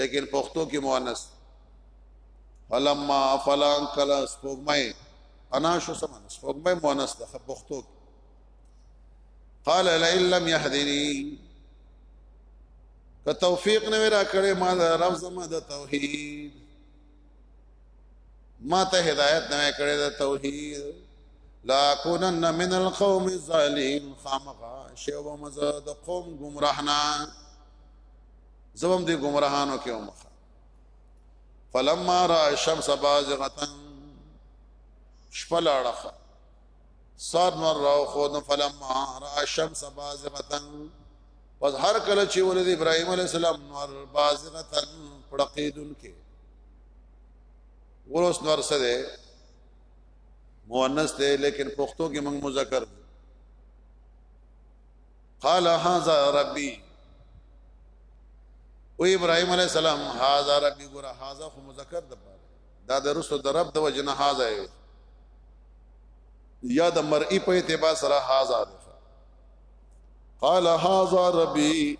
لیکن پښتو کې مؤنث فلما فلان کلا سپوږمۍ انا شو سمن سپوږمۍ مؤنث ده پښتو کې قال لئن لم يهدني که توفیق نه ورا کړې ما د رب زما د توحید ما ته هدایت نه کړې د توحید لا كونن من القوم الظالمين خامخا شیو مزه د قوم گمراهنا زوم دې گمراهانو کې ومه فلما را الشمس بازغه شپلاړه سار نور راو خود فلما را الشمس بازغه پس هر کله چې ولید ابراهيم عليه السلام نور بازغه پړقیدل کې ورس نور سره مؤنث دی لیکن پښتو کې موږ مذکر دی قال هاذا ربي او ابراهيم عليه السلام هاذا ربي ګور هاذا خو مذکر د پاره دا د رسو د رب د وجنه هاذا یا د مرئی په اعتبار سره هاذا قال هاذا ربي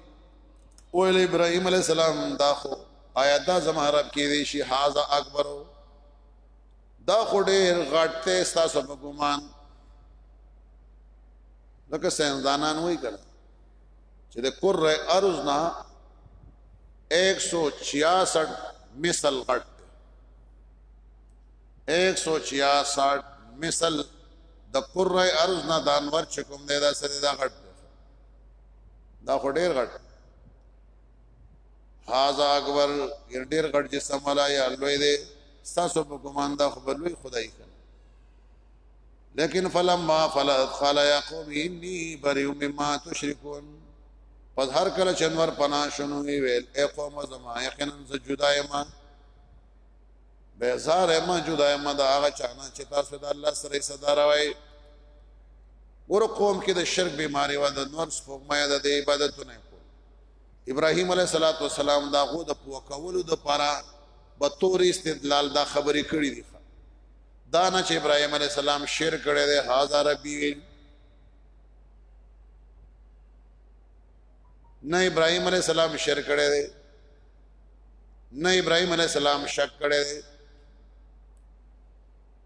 او ابراهيم عليه السلام دا خو آیا دا زما رب کې دی شي هاذا اکبر دا خو ډېر غټ ته تاسو په ګمان لکه سندانان وای کړه چې د کره ارز نه 166 مثل غټ 166 مثل د کره ارز نه دانور چې کوم دی دا سره دا غټ دا خو ډېر غټ هاذا اکبر ير ډیر غټ جسم ولا یا لوی دی تاسو په ګمان دا خو لوی خدای کنه لیکن فلما فلت قال يا قوم اني بريء مما تشركون پس هر کله چنور پنا شنو ویل اے قوم زما یقینا ز جدا ما بیزار ما جدا ما دا هغه چانه چې تاسو د الله سره صدر وای ور قوم کې د شرک بیماری و د نور سپوږمۍ د عبادتونه ابراهيم عليه صلوات و سلام دا غو د پوکولو د پاره به تور استدلال دا خبرې کړې دي دا نه چې ابراهيم عليه السلام شیر کړي ده هاذا ربي ویل نه ابراهيم عليه السلام شیر کړي ده نه ابراهيم عليه السلام شک کړي ده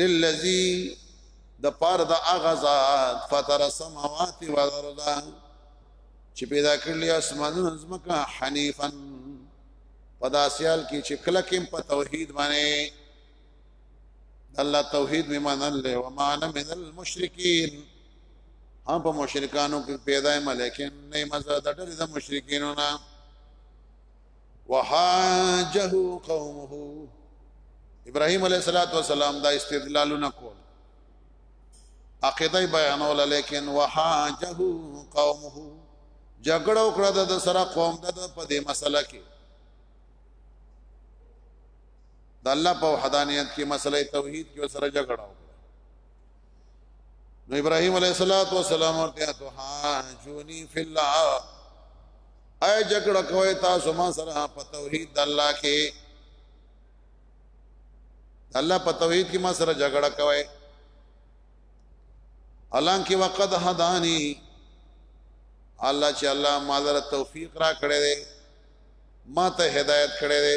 للذي د پار د اغزاد فطر السماوات والارض چې پیدا کړل اسمانونه زمکه حنیفا پداسیال کې چې کله کې په توحید باندې الله توحید می منل له و مان من المشرکین هم په مشرکانو کې پیدا ملکین نه مزه د ډېر د مشرکینو نه وحاجه قومه ابراهيم عليه الصلاه والسلام دا استدلالونه کول عقیده بیانول لیکن وحاجه قومه جګړه وکړه د سره قوم د په دې مسله کې د الله په وحدانیت کې مسله توحید کې سره جګړه وکړه نو ابراهيم عليه الصلاه والسلام ورته ته حاجوني في الله اي جګړه کوي تاسو ما سره په توحيد د الله کې الله په توحيد کې ما سره جګړه کوي الان کې وقد هداني الله چې الله ما سره توفيق را کړې ده ما ته هدايت کړې ده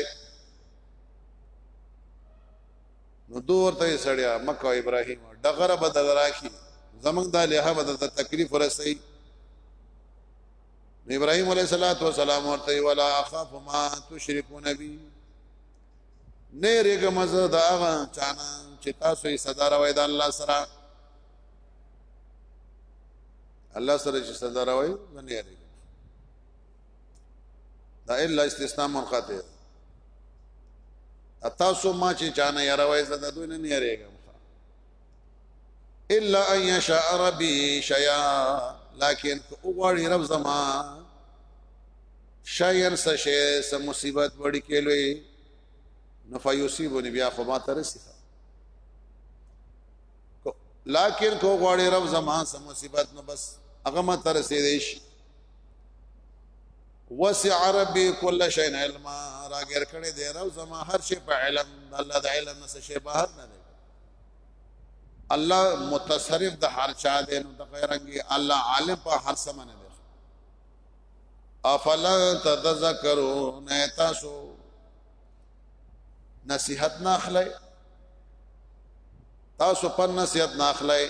نو دو ورته سړیا مکه ابراهیم دغره بدل راکی زمنګ د له به د تکلیف ورسې ابراهیم علیه الصلاۃ والسلام ورته ولا اخاف ما تشركون بي نه رګه مزه دا غا چانا چې تاسو یې صدر وای د الله سره الله سره چې صدر وای نه رګه دا الا استثناء منقطع تاسو ما چې چانه یاروي زده دوی نه یریږم الا ان یشاء ربی شیا لكن اوغړی رب زما شایر سشه سم مصیبت وړي کېلوي نفیصيبني بیا خو ما ترسي لكن کو غړی رب زما سم مصیبت نو بس هغه ما ترسي دی شي وسع ربي كل شيء علما راګر کړي دی رب زما هر شي په علم الله د علم نه شي بهر نه دی الله متصرف د هر چا دی نو د غیرنګي الله عالم په هر سمنه دی افلا تذکرون تاسو نصيحت نه اخلي تاسو په نصيحت نه اخلي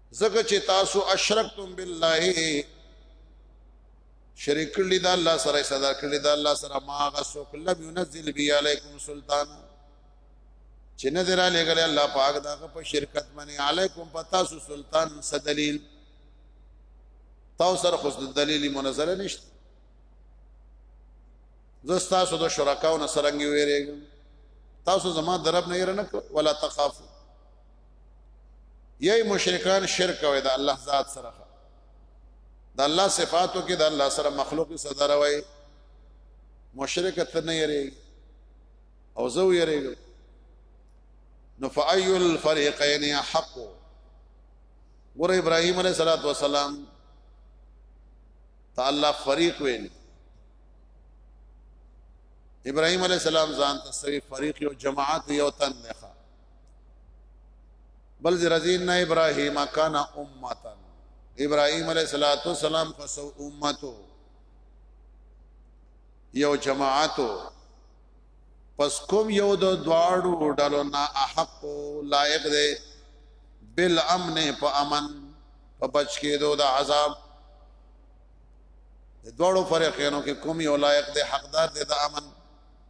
زکه چې تاسو اشرکتم بالله شریک کړی دا الله سره صدا کړی دا الله سره ما غسوک لم ينزل بي عليكم سلطان چې نه درا لګل الله پاک دا په شرکت باندې عليكم پتا سو سلطان سدلیل تاسو سره خو دلیل منزل نشته زستا سو د شرکاو نه سرنګي ویریږم تاسو زما درب نه ير نه ولا تخافوا یی مشرکان شرک کوي د الله ذات سره د الله صفاتو کې د الله سره مخلوق صدر وای مشرک ته نه یری او زو یری نو فای الفریقین حق ور ابراهیم علیه الصلاۃ والسلام تعالی فریق ویل ابراهيم عليه السلام ځان ته سوي فريق او جماعت یو تن نه بل زرزین نه ابراهیم کان امتا ابراهیم علیہ الصلوۃ والسلام خو امته یو جماعتو پس کوم یو د دواړو ډلو نه احق لایق دی بل امن په امن په بچ کېدو د عذاب د دوړو فرقینو کې کوم یو لایق دی حقدار دی د امن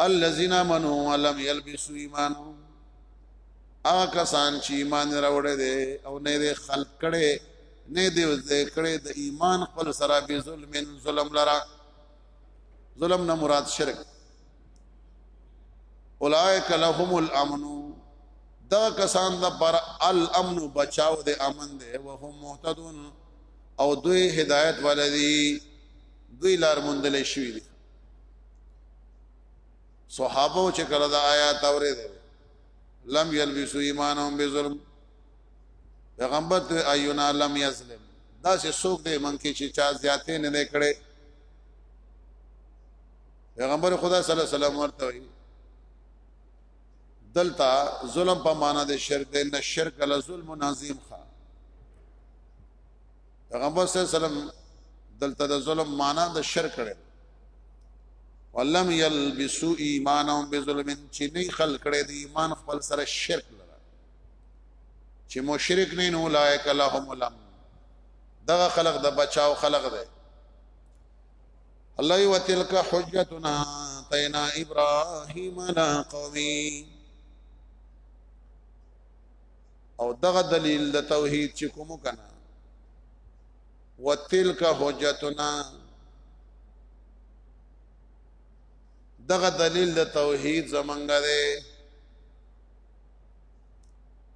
الذين امنوا ولم يلبسوا ایمانهم هغه کسان چې ایمان راوړی دی او نه دی خلق کړي نه دی ذکرې د ایمان خپل سره به ظلم ظلم لرا ظلم نه مراد شرک اولائک لهم الامن دا کسان د پر الامن بچاو د امن دی وهم مهتدون او دوی هدایت ولدي دوی لار مندل شوی دي صحابه چې کله دا آیات اورید لم یلبسو ایمانهم بظلم پیغمبر ته ایونا لم یظلم دا چې څوک دې من کې چې چا زیاتې نه نه کړي پیغمبر خدا صلی الله علیه وسلم ورته وی دلتا ظلم په معنا د شرک د نه شرک له ظلم نظیم خان پیغمبر صلی الله علیه وسلم دلته د ظلم معنا د شر کړي ولم يلبسوا ایمانهم بظلم چې نه خلق کړي د ایمان خپل سره شرک لره چې مشرک نه نو لایک لهم لم دغه خلق د بچاو خلق دی الله وتلک حجتنا تینا ابراهیم لا قومی او دغه دلیل د توحید چې کوم کنه وتلک حجتنا دغه دلیل د توحید زمنګ ده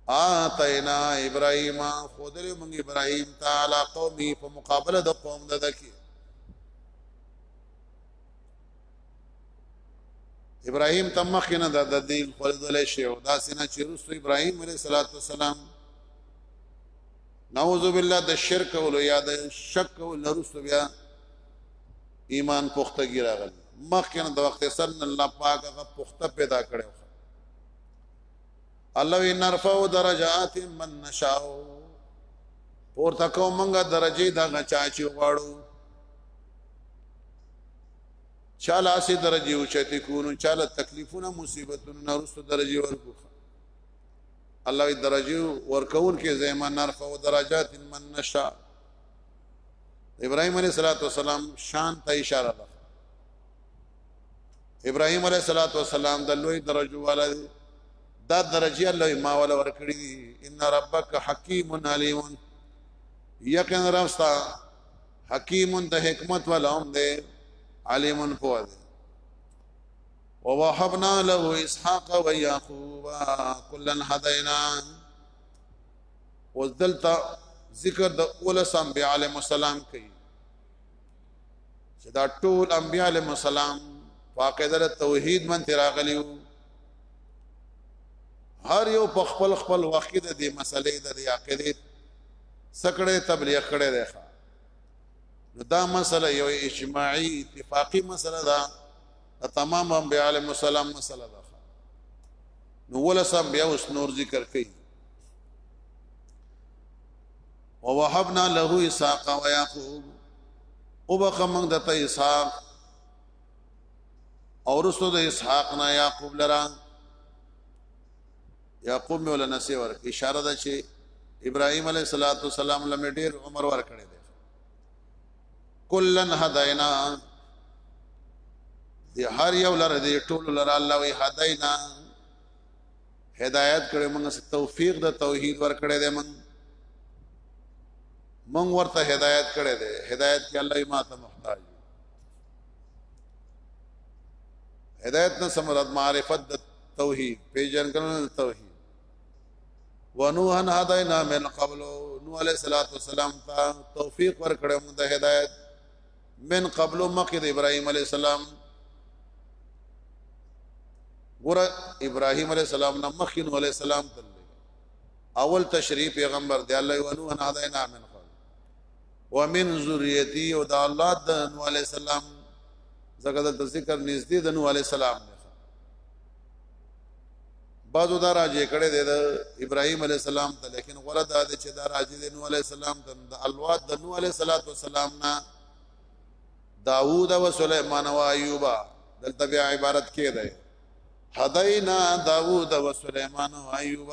آتینا ابراهیم خدای مونږ ابراهیم تعالی قومي په مقابله د قوم د دکی ابراهيم تم مخنه د دې خلدل شي او دا سينه چې رسول ابراهيم عليه الصلاه والسلام نعوذ بالله د شرک او یا د شک او لرسو بیا ایمان پختګی راغل مخکنه د وخت سن الله پاک هغه پخته پیدا کړو الله ان نرفع درجات من نشاء پورته کومه درجه دا غچا چې غواړو چاله سي درجه او چته کونو چاله تکلیفونه مصیبتونه نرسته درجه ورکو الله درجه ورکون کې زما نرفع درجات من نشا ابراهيم عليه الصلاه والسلام شان ته اشاره ده ابراهيم عليه الصلاه والسلام د لوی درجه والا دی دا درجه الله ما ولا ورکړي ان ربک حکیم علیم یقین راستا حکیم د حکمت والا هم دی علیم پوه دی ووهبنا له اسحاق و یعقوب کلا هدینا وذلتا ذکر د اول سم بیا علی السلام کوي چې دا ټول انبیاء علیهم السلام واقعدل توحید من تراغلیو هر یو په خپل خپل وخت د دې مسلې د عقیدې سکړه تبلیغ کړي دی نو دا مسله یو اجماعي اتفاقی مسله ده تمام انبیاء علیهم السلام مسله ده نو ولسم بیا اوس نور ذکر کړي ووهبنا له اسحاق ويعقوب وبخ من د اسحاق او رسو د اسحاق نه يعقوب لرا یعقوب مې ولنه سي ور اشاره ده چې ابراهيم عليه صلوات و سلام لمه ډېر عمر ور کړی دی کلن هداینا دی هر یو لره دی ټول لره الله وی هداینا هدایت کړي موږ توفیق د توحید ور کړی دی موږ موږ ورته هدایت کړی دی هدایت کې الله ما ته محتاج هدایت نه سمرت معرفت د توحید پیجن کړه توحید ونوحا هدینا من قبل نو علیہ الصلوۃ والسلام ته توفیق ورکړه موږ د هدایت من قبل مخکې د ابراهیم علیہ السلام ګور ابراهیم علیہ السلام نه مخکې نو علیہ السلام ته اول تشریف پیغمبر دی الله ونوحا هدینا من ومن ذریتی او د الله د نو علی السلام زګه د ذکر نږدې د نو علی السلام بعضو دا راځي کړه د ابراهیم علی السلام ته لیکن غره دا چې دا راځي د نو علی السلام ته د الواد د نو علی صلوات و سلام نه داوود او سليمان او ايوب دلته بیا عبارت کې ده هدینا داوود او سليمان او ايوب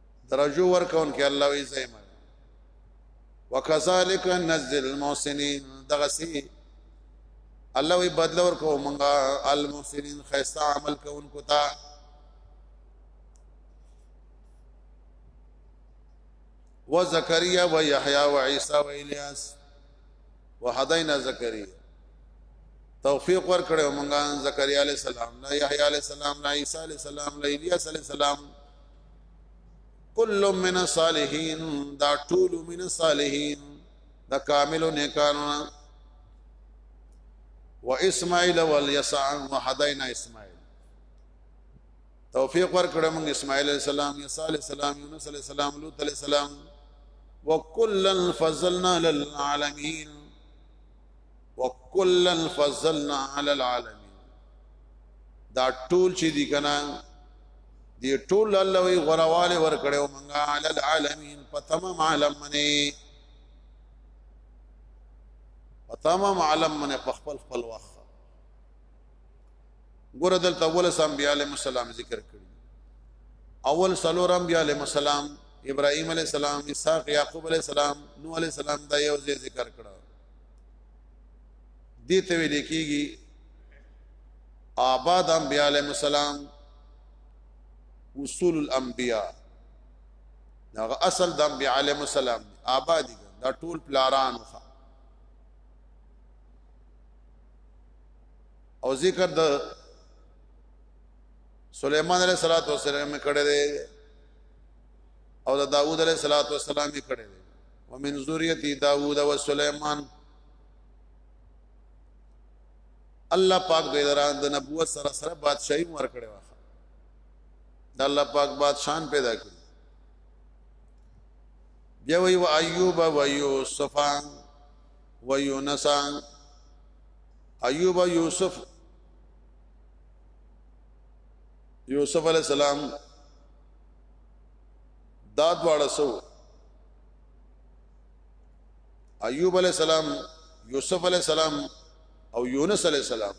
درجو ورکون کې الله وی زیم وکذالک نزل المحسنین دغه سی الله وی بدل ورکو مونږه المحسنین خیستا عمل کوونکو ته و زکریا و یحیی و عیسی و الیاس و هدینا زکریا توفیق ور کړو مونږه زکریا علی السلام نه یحیی علی السلام نه عیسی علی السلام نه الیاس علی السلام کل من الصالحین دا ټول من الصالحین دا کامل نیکانو و اسماعیل والیسع وحدینا اسماعیل توفیق ورکړه موږ اسماعیل علیہ السلام یسع علیہ السلام یونس علیہ السلام لوط علیہ السلام وکلا فضلنا للعالمین وکلا فضلنا علی العالمین دا ټول چې دي کنه دی ټول الله وی غرواله ور کړو مونږه علی العالمین په تمام عالم منی په تمام عالم منی په خپل خپل وخت ګور دلته اول سم بیا علیہ السلام ذکر کړی اول سلورم بیا علیہ السلام ابراهيم عليه السلام اسحاق يعقوب عليه السلام نوح عليه السلام دا یو ذکر کړو دي ته ویل کېږي آباد انبیاء علیهم السلام اصول الانبیاء هغه اصل د انبیاء علیهم السلام آباد دي دا ټول پلاران وخا او ذکر د سليمان عليه صلوات و سلام کړه دې او د داوود عليه صلوات و سلام کړه دې ومن ذریه داوود و سليمان الله پاک دې دران د نبوت سره سره بادشاہي مور کړې واخه د الله پاک بادشاہان پیدا کړ بیا وی و ایوب و یوسف و یونس ایوب و یوسف یوسف علی السلام دا دواړه سو ایوب علی السلام یوسف علی السلام او یونس علی السلام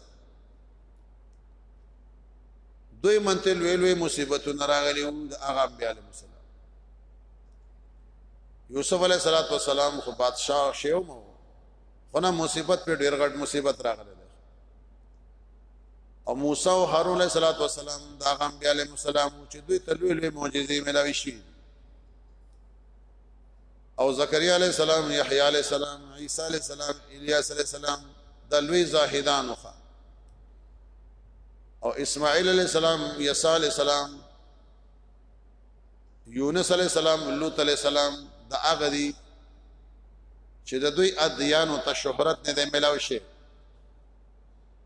دوی منته لوی لوی مصیبتونه راغلي او د هغه بیا له مسلمان یوسف علی صلوات و سلام خو بادشاہ شیو مو خونه مصیبت په ډیر غټ مصیبت راغله او موسی او هارون علی صلوات و سلام دا غم بیا له مسلمان چې دوی تلوي له معجزې ملاوي شي او زکریا علی السلام یحیی علی السلام عیسی علی السلام الیاس علی السلام د لوی زاهدانو او اسماعیل علی السلام یسی علی السلام یونس علی السلام لوط علی السلام د هغه دي چې د دوی ادیانو ته شهرت نه دی ملاو شي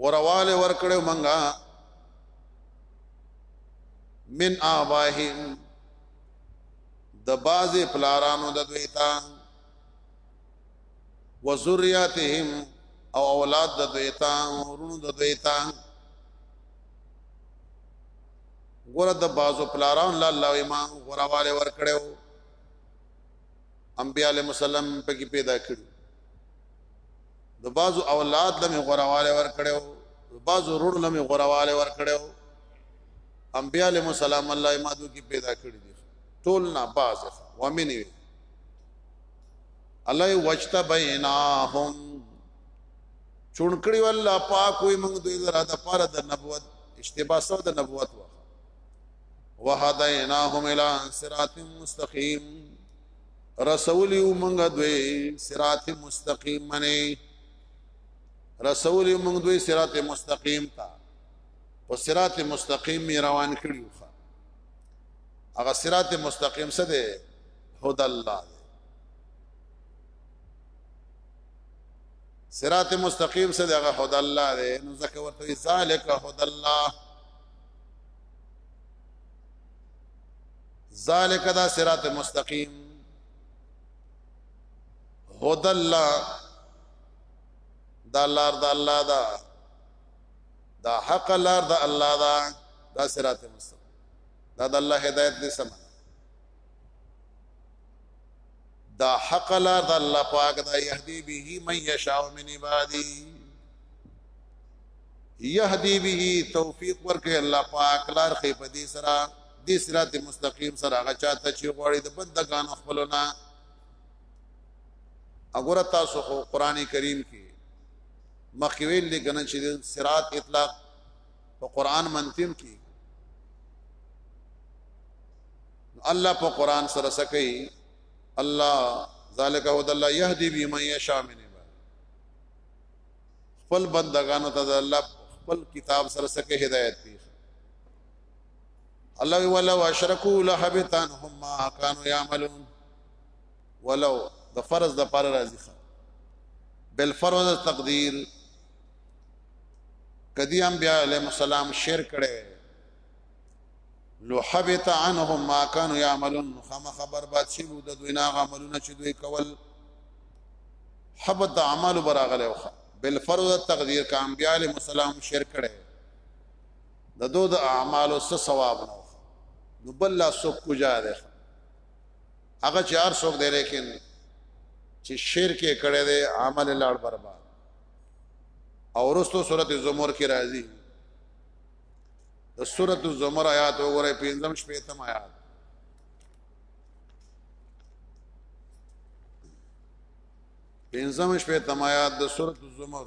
غورواله ورکړو منګه من آباهم د باز پلارانو د دوی تا وذریاتهم او اولاد د دوی تا ورونو د دوی تا ګوره د بازو پلاران لا الله ما غورواله ور کړو انبياله مسلم په کې پیدا کړو د بازو اولاد لمه غرواله ور کړو بازو روړ لمه غرواله ور کړو انبیاء علیهم السلام الله مادو کی پیدا کړی دي ټول نه باز وامنی الله وجتا بیناهم چون کړی والله پاک وي موږ دوی درا د پاره د نبوت اشتباه سو د نبوت وه وهدیناهم الى صراط مستقیم رسولی مونږ دوی صراط مستقیم منی رسولی مونږ دوی صراط مستقیم تا په صراط مستقیم می روان کړیو هغه صراط مستقیم څه دی هدا الله صراط مستقیم څه دی هغه هدا الله دی نو ځکه ورته ذالک هدا الله ذالک دا صراط مستقیم هدى الله دا لار دا الله دا دا حق لار دا الله دا دا صراط مستقیم دا د الله هدایت دې سم دا حق لار دا الله پاک دا يهدي به من يشاء من عبادي يهدي به توفيق ورکه الله پاک لار خې په دې سره دې صراط مستقیم سره هغه چاته چې غواړي د بندگان خپلونه وګوره تاسو خو قران کریم کې مخکې ویل لګنه چې صراط اطلاق په قران منتیم کې الله په قران سره سکی الله ذالک هو الله يهدي بما يشاء من خپل بندگانو ته الله خپل کتاب سره سکه هدایت کوي الله وی ولو اشرکو لحبتان هم ما كانوا يعملون ولو د فرض د پر راضی بل فرض تقدیر کدی انبیاء علیہ السلام شیر کړي لو حبت عنهم ما كانوا يعملون خام خبر باد شی بو د دوی نه عملونه چې دوی کول حبت اعمال براغله بل فرض تقدیر کا انبیاء علیہ السلام شیر کړي د دو د اعمالو څه ثواب نه نو بل لا سو کوجا ده هغه چې هر څوک دی لیکن چې شرک کړي دی عمل لاړ برباد او ورستو سورته زمر کې راځي د سورته زمر آیات وګورئ پنځم شپې تم آیات پنځم شپې تم آیات د سورته زمر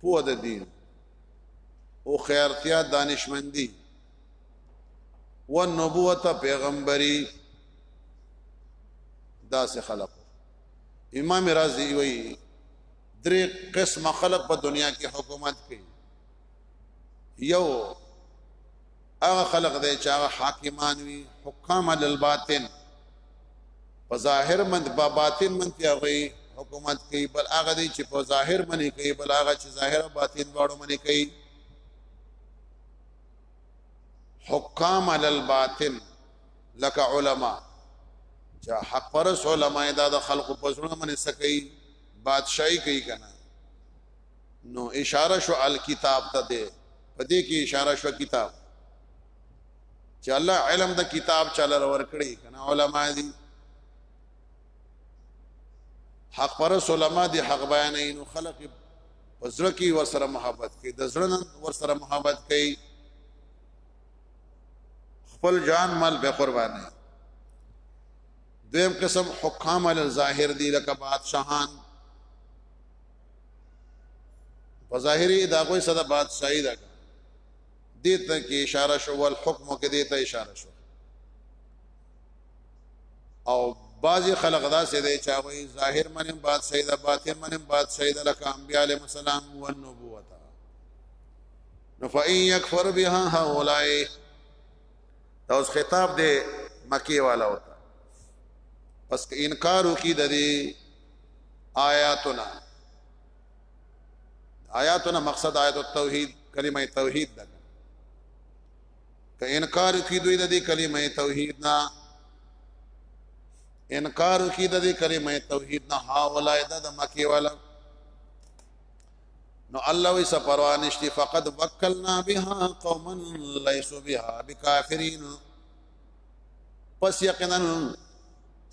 پوه د دین او خیرتیا دانشمندی و نبوت پیغمبري دا سه خلق امام رازی وی درې قسم خلق په دنیا کې حکومت کوي یو هغه خلق دی چې هغه حاکمان وي حکام علی الباطن په ظاهر من په باطن من ته هغه حکومت کوي بل هغه دی چې په ظاهر منی کوي بل هغه چې ظاهر او باطن دواړو منی کوي حکام علی الباطن لکه علما چې حق پرس علما دا د خلقو په زړه منی سکی بادشاہي کوي کنه نو اشاره شو الکتاب ته ده په دې کې اشاره شو کتاب چې الله علم د کتاب چاله ور کړی کنه علما دي حق پر علما دي حق بیانې نو خلق وزړه کې ور سره محبت کوي د زړه نن ور سره محبت کوي خپل جان مال به قربانه دویم قسم حکام علی الظاهر دی لکه بادشاہان په ظاهري دا کوئی صدا بادشاہي ده دې ته کې اشاره شو ول حکم کې دې ته اشاره شو او بعضی خلق دا سي دي چا وي ظاهر منم بادشاہي ده باطن منم بادشاہي ده لکه انبياء عليهم السلام او النبوت نو فإن يكفر بها هؤلاء دا اوس خطاب دی مکی والا وتا پس انکار وکي د دې آیاتنا آیاتنا مقصد آیات التوحید کلمه توحید ده که انکار کی دوی د دې کلمه توحید نه انکار کی د دې کلمه توحید نه ها ولای د مکی والا نو الله وی سپروا نشتی فقط وکلنا بها قوما ليسوا بها بکافرین پس یقینا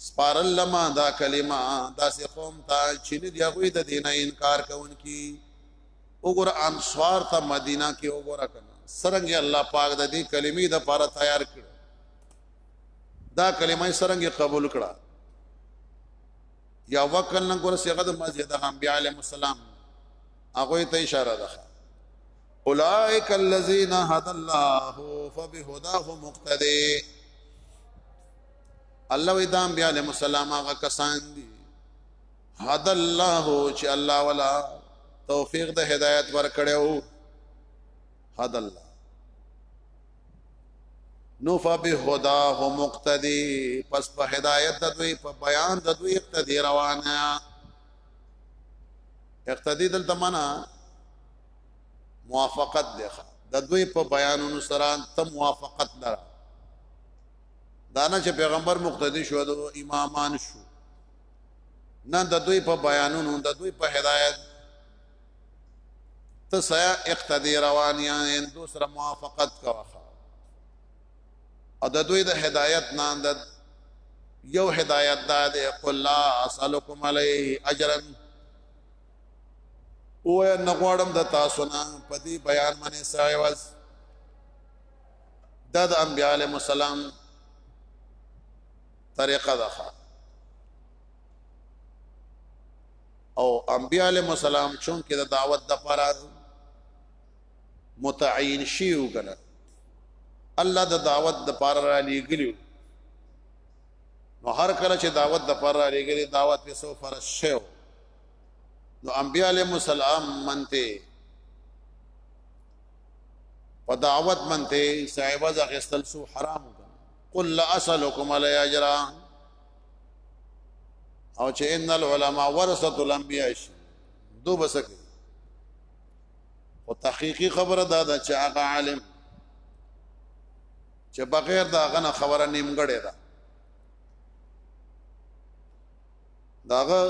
سپارل لما دا کلمه دا سه قوم ته چې دی هغه د دینه انکار کوونکی وګور انصار ته مدینه کې وګور کنه سرنګ الله پاک د دې کلمې د پاره تیار کړ دا کلمه سرنګ قبول کړه یا وکل نن ګور سیغه د مسجد هم بیا علی السلام هغه ته اشاره ده اولئک الذین هدى الله فبهداه مقتدی الله وی دام بیا له مسلمان هغه کسان دي هدى الله چې الله ولا توفیق د هدایت ورکړو هدى الله نو فبهداه مقتدی پس په هدایت د دوی په بیان د دوی اقتدی روانه اقتدی دلته معنا موافقت دی د دوی په بیانونو سره ته موافقت لره دانه چې پیغمبر مقتدی شو د امامان شو نه د دوی په بیانونو د دوی په هدایت ته سیا اقتدی روان یا هندو سره موافقت کوه او د دوی د هدایت نه د یو هدایت دا دی قل لا اسلکم علیه اجرا او نه غواړم د تاسو نه په دې بیان باندې سای واس د د انبیاء علیهم السلام طریقه ده او انبیاء علیهم السلام چون کې د دعوت د پاره متعین شیو کنه الله د دعوت د پاره را لېګلیو نو هر کله چې دعوت د پاره را لېګلی دعوت په سو فرض شیو نو انبیاء علیهم السلام منته په دعوت منته صاحبہ ځخستل سو حرام قل لا اسلکم علی اجرا او چې ان العلماء ورثه الانبیاء شي دو بسک او تحقیقی خبره دا ده چې هغه عالم چې بغیر دا غنه خبره نیمګړې ده داغه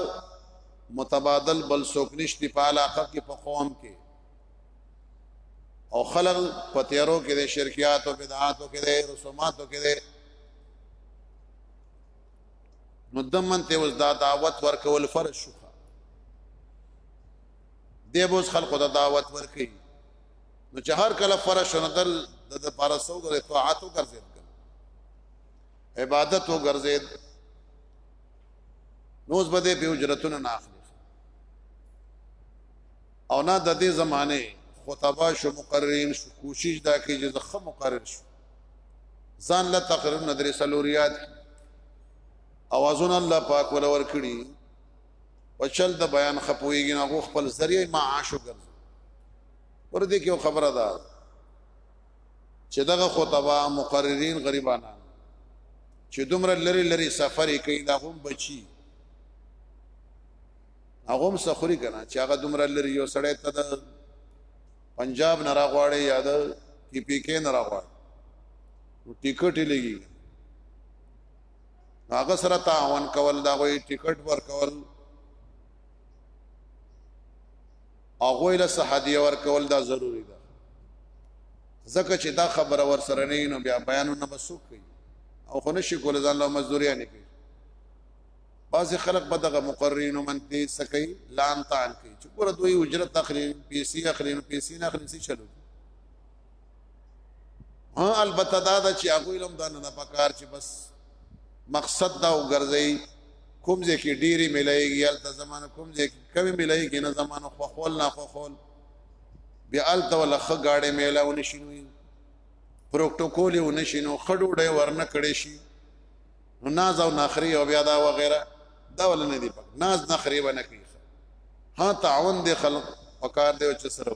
متبادل بل څوک نشتی په علاقه کې په قوم کې او خلل په تیرو کې د شرکیات او بدعات کې د رسومات کې د نو دمن ته وز دا دعوت ورکول فرض شو دی بوز خلق دا دعوت ورکي نو چې هر کله فرض شنه دل د پارسو د طاعت او ګرځید عبادت او ګرځید نو اوس به دې په اجرتونه نه اخلي او نه د دې زمانه خطبه شو مقررین شو کوشش دا کوي چې زخه مقرر شو ځان له تقریر ندرې سلوریات اوازون الله پاک ول ور کړی او چل د بیان خپويږي نه خپل ذریعہ معاش وګرځي ور دې کې خبره ده چې دغه خطبه مقررین غریبانان چې دومره لری لری سفر کوي دا هم بچي هغه هم سخوري کنه چې هغه دومره لری یو سړی ته د پنجاب نه راغواړي یا د پی پی کې نه راغواړي نو ټیکټ یې لګي هغه سره تعاون کول دا وایي ټیکټ ورکول هغه له صحادیه ورکول دا ضروری ده ځکه چې دا خبره ور سره نه نو بیا بیان نه مسوک کوي او خو نشي کول ځان له مزدوري نه کوي بعض خلک به دغه مقررین او منتی سکی لام تان کوي چې ګوره دوی اجرت اخلي پیسې اخلي نو پیسې نه اخلي څه چلو ها البته دا د چې هغه لم دا نه پکار چې بس مقصد دا وګرځي کوم ځای کې ډيري ملایږي ال ته زمانه کوم ځای کې کمی ملایږي نه زمانه خو خول نه خو خول بیا ال ته ولا خ گاډي میلاو نشینوي پروتوکول یو نشینو خډو ډي ورنه کړي شي نو ناز او نخري او بیا دا وغیرہ دا ول نه دی پک ناز نخري ونه کوي ها تعاون دي خلق وکړ دی چې سره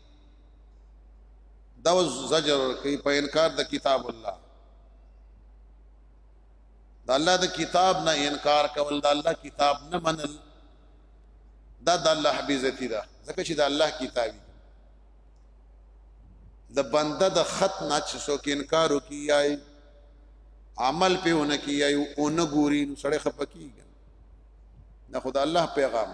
دا زجر کوي په انکار د کتاب الله د الله د کتاب نه انکار کول د الله کتاب نه منل دا د الله حبيزتي ده ځکه چې د الله کتابي د بنده د خط نه چې څوک انکار وکیای عمل په ونه کیای او نه ګوري نو سړی خپکیږي نه خدای الله پیغام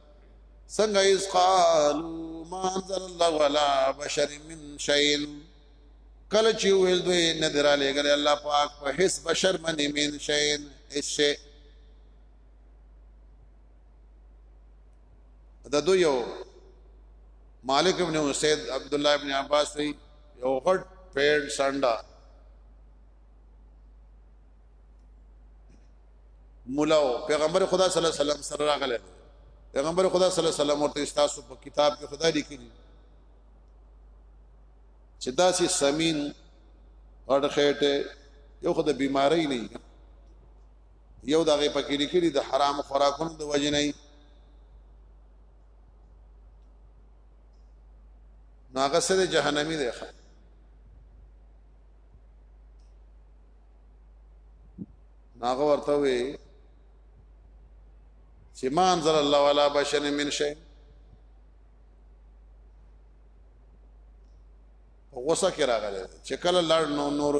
څنګه اس قالو ما انزل الله ولا بشر من شيء کله چې ویل دوی نه دراله ګل الله پاک په هیڅ بشر باندې من شيء اس شيء د دوی یو مالک ابن حسین عبد الله ابن عباس وی یو غټ پیړ سانډا مولاو پیغمبر خدا صلی الله علیه وسلم سره راغله پیغمبر خدا صلی الله علیه وسلم ورته تاسو په کتاب کې خدا لیکلی چې دا سي سمين اړخېټه یو خدای بیماری نه یو دغه پکې لیکلي د حرام خوراکونو د وجې نه ناغه سره جهنمی دی ښه ناغه ورته وي چې ما انزل الله ولا بشر من شي غوسه کې راغله چې کله لړ نو نور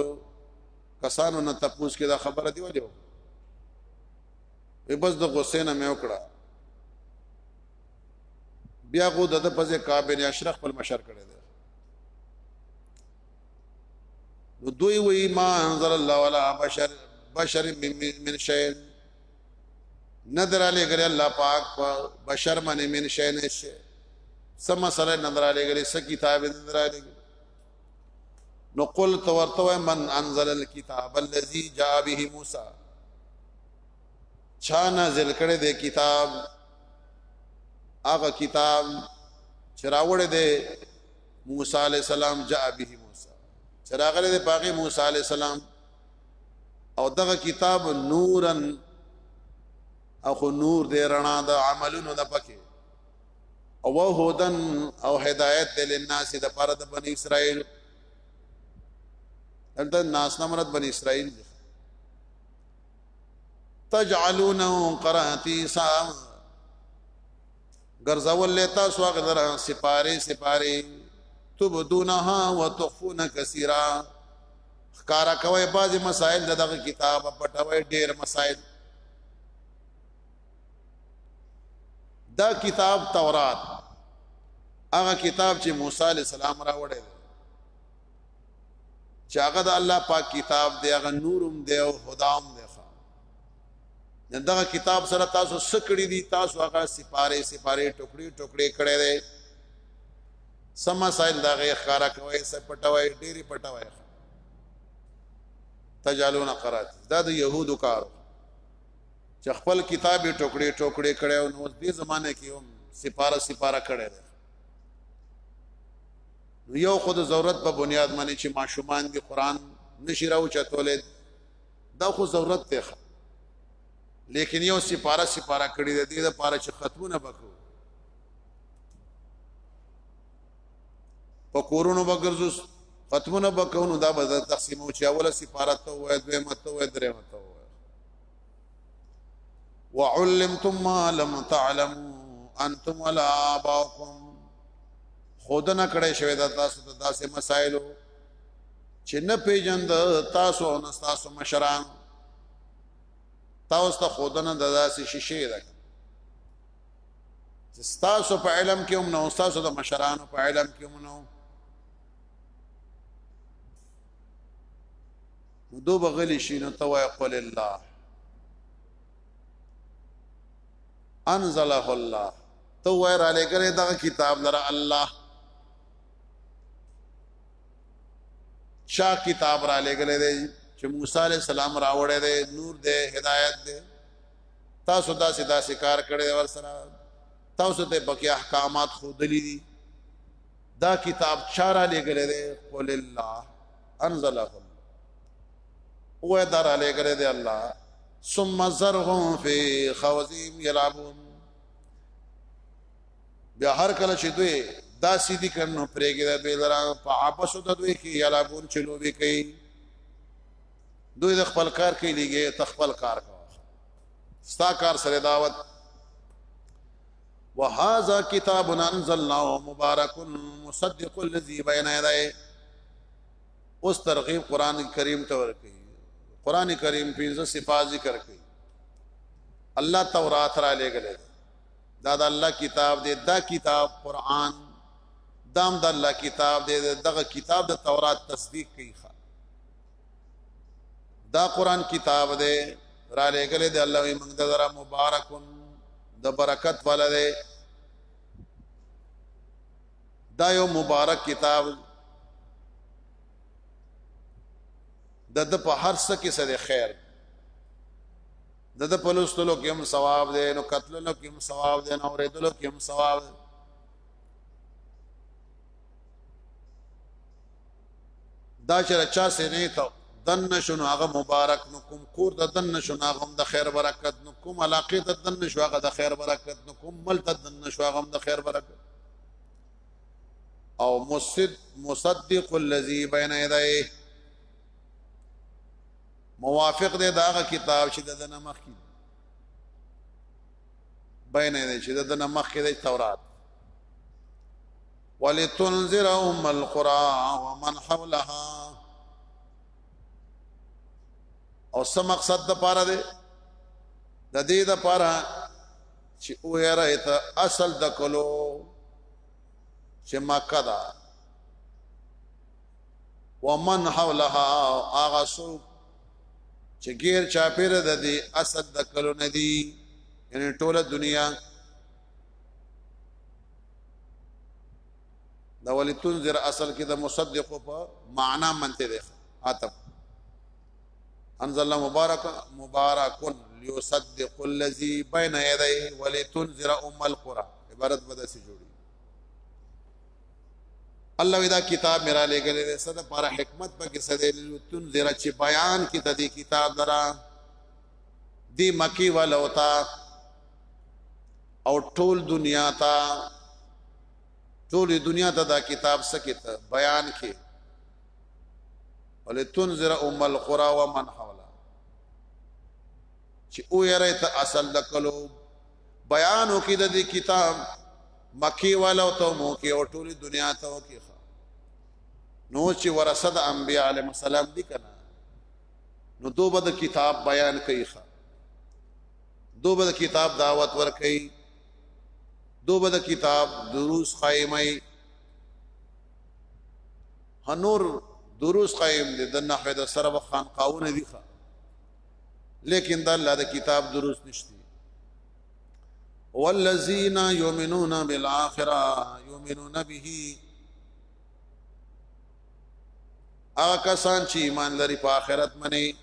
کسانو نه تپوس کې دا خبره دی وجو بس د غوسې نه مې وکړه بیا غو د د پځه کابه نه اشرف خپل مشر کړی نو دوی وی ما انزل الله ولا بشر بشر من شيء نظر علی ګره الله پاک په بشر باندې من شيء نه شي سم سره نظر علی ګره س کتاب نظر علی نو قل تورتو من انزل الكتاب الذي جاء به موسی چا نازل کړي د کتاب هغه کتاب چراوړ دې موسی علی السلام جاء به موسی چراغله د پاغه موسی علی السلام او دغه کتاب نورن اخو نور دې رڼا د عملونو د پکې او هودن او هدایت دې لناس د پاره د بنی اسرائیل دلته ناس نمرت بنی اسرائیل تجعلونه قراتیسا ګرځول له تاسو هغه لره سپاره سپاره تبدونها وتخفون كثيرا خکارا کوي بعض مسائل دغه کتاب پټوي ډېر مسائل دا کتاب تورات هغه کتاب چې موسی عليه السلام راوړل چې هغه د الله پاک کتاب دی هغه نورم دی او هدام دی دغه کتاب سره تاسو سکړی دي تاسو هغه سپاره سپاره ټوکړي ټوکړي کړي دي سم مسائل دا غي خارا کوي سپټوي ډيري پټوي تجالون قرات دا د يهودو کار چې خپل کتاب ټوکړي ټوکړي کړي او نو دې زمانه کې هم سپاره سپاره کړي دي یو خود ضرورت په بنیاد باندې چې ماشومان دي قران نشي راو چتولې دا خو ضرورت دی لیکن یو سپاره سپاره کړی دی د پاره چې ختمونه وکړو په کورونو بغرزو ختمونه وکړو دا به تقسیمو چې اوله سپاره ته وای دوی مته وای درې مته وای وعلمتم ما لم تعلموا انتم ولا اباؤكم خودنه کړه شوی دا تاسو ته داسې مسائلو چې نه پیژند تاسو او نه تاسو مشران تاسو ته خودنه د داسې شیشه ده چې تاسو په علم کې هم نه او تاسو د مشرانو په علم کې هم نه نو دو بغلی شي نو توای قول الله انزله الله تو وای را لګره دغه کتاب لره الله چا کتاب را لګلې دی چې موسی عليه السلام راوړې دی نور دی هدايت دی تاسو دا سدا سکار کړي ور سره تاسو ته پکې احکامات خودلې دي دا کتاب چارا لګلې دی قل الله انزله او دار لګلې دی الله ثم زرهم في خوزيم يلعبون بیا هر کله چې دوی دا سیدی کړنو پرېګې د دوی لرا په آپس د دوی کې یلا بون چلو به کوي دوی د خپل کار کې لګي تخپل کار کوي ستا کار سره دعوت وهذا كتاب انزلناه مبارك مصدق الذي بين يديه اوس ترغیب قران کریم ته ورکړي قران کریم پنځه صفات ذکر کړي الله تورات را لګلې دا د الله کتاب دی دا کتاب قران دام د الله کتاب دی دغه کتاب د تورات تصدیق کوي دا قران کتاب دی را لګل دی الله وي موږ دره مبارکون د برکت والا دی دا یو مبارک کتاب د د په هر څه کې سره خیر د د پلوستلو کې هم ثواب دی نو قتللو کې هم ثواب دی نو اوریدلو کې هم ثواب دی دا چې چا سي نه تا دن شنو هغه مبارک نو کوم کور د دن شنو هغه د خیر برکت نو کوم علاقه د دن شو هغه د خیر برکت نو کوم مل د دن شو هغه د خیر برکت او مصدق مصدق الذي بين يديه موافق دی دا هغه کتاب چې د دنه مخ کې بین دی چې د دنه مخ کې دی تورات ولتنذر ام القرى ومن حولها او سم مقصد د پاره دی د دې د پاره چې او یاره ته اصل د کلو چې مکه ده ومن حولها اغا سوق چې غیر چاپیر د دې اسد د کلو ندی یعنی ټوله دنیا دا ولی تنذر اصل کې د مصدق په معنا منته ده عتب انزل مبارک مبارک ليصدق الذي بين يديه ولتنذر ام القرى عبارت بده سي جوړي الله دا کتاب میرا لګلې ده صد پر حکمت پکې صد لتون زرا چې بیان کې د دې کتاب درا دی مکی والا ہوتا او ټول دنیا تا ټول دنیا ته دا کتاب سکت بیان کې ولتون زرا ام القرى ومن حولا چې او یې ته اصل د کلو بیان وکړي د دې کتاب مکی والو ته مو کې او ټول دنیا ته وکي نو چې ورثه د انبیاء علیهم السلام دي کنه نو دوبه د کتاب بیان کوي دوبه د کتاب دعوت ور کوي دوبه د کتاب دروس قائمای هنور دروس قائم دي د نحوه د سره خان قاونه دي لیکن د الله د کتاب دروس نشته والذین یؤمنون بالآخرہ یؤمنون به هغه کسان چې ایمان لري په آخرت باندې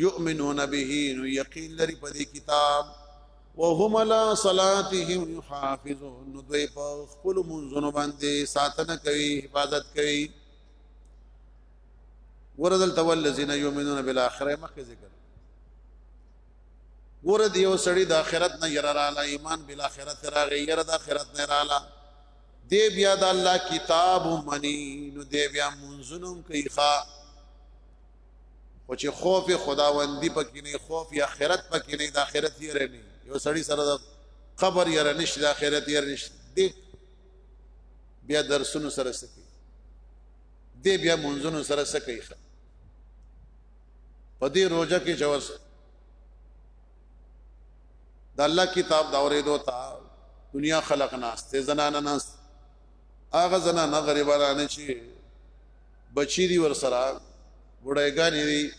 یؤمنون به نو یقین لري په دې کتاب وهم لا صلاتهم يحافظون نو دوی په خپل منځونو باندې ساتنه کوي حفاظت کوي ورذل تول الذين يؤمنون بالاخره مخکې ذکر ګوره دیو سړی د آخرت نه یره رااله ایمان بل آخرت راغی یره د آخرت نه رااله دی بیا د الله کتاب منی نو دی بیا منزنم کوي ښا خو چې خوف خداوندی پکې نه خوف یا آخرت پکې نه د آخرت یې رني یو سړی سره د قبر یې رنش د آخرت یې رنش دی بیا درسونو سره سکی دی بیا منزنو سره سکی ښا په دې روزه کې چې وس د الله کتاب دا اورېدو ته دنیا خلق ناس ته زنانه ناس هغه زنانه غریبانه چې بچی دی ور سره وړایګان دی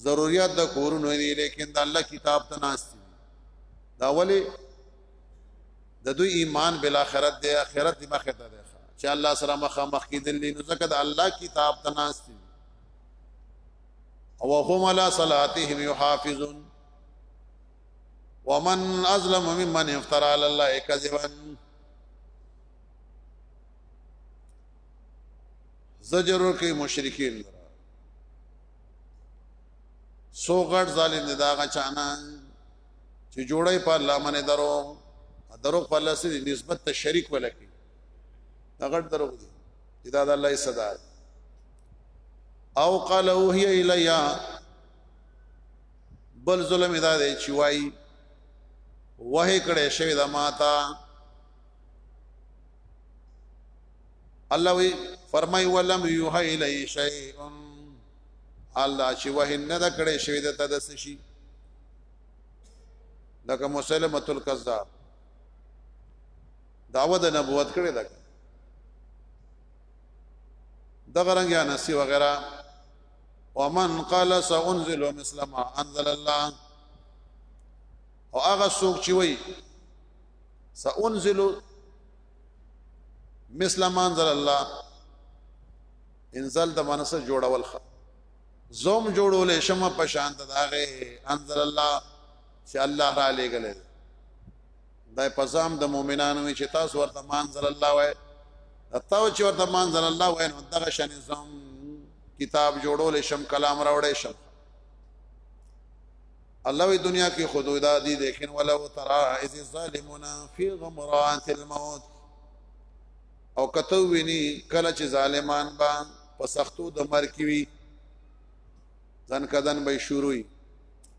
ضرورت د کورونو دی لیکن د الله کتاب ته ناس دی دا ولی د دوی ایمان بل اخرت دی اخرت دی مخه ته دی چې الله سره مخه مخ کې دلی نو ځکه د الله کتاب ته ناس دی او هم علی صلاتهم یحافظون ومن ازلم ممن افترا علی الله کذبا زجر کې مشرکین سو غټ ظالم دی دا غچانا چې جوړي په الله باندې درو درو په الله سره نسبت ته شریک ولکې دا غټ درو دی چې دا د الله یې صدا او قال اوهی الیا بل ظلم ادا دی چې وای وه کړه شوی دا ماتا الله وی فرمای ولم یوه الی شیء الله چې وه نه دا کړه شوی دا تدس شي لکه مسلمه الکذاب دعوه د نبوت کړي ده دغه رنګ یا نسی وغیرہ ومن قال سانزل مثل ما انزل الله او هغه څوک چې وای سانزل مثل ما انزل الله انزل د منسه جوړول خ زوم جوړول شمه پشان د هغه انزل الله چې الله را لېګل دا په ځام د مؤمنانو وی چې تاسو ورته مانزل الله وای تاسو چې ورته مانزل الله وای نو دغه شان زم کتاب جوړول شم کلام راوړې شم الله وی دنیا کې خدای دا دی لیکن ولو ترى اذ الظالمون في غمرات الموت او کته ویني کله چې ظالمان با په سختو د مرګ کې وي ځن کدن به شروعي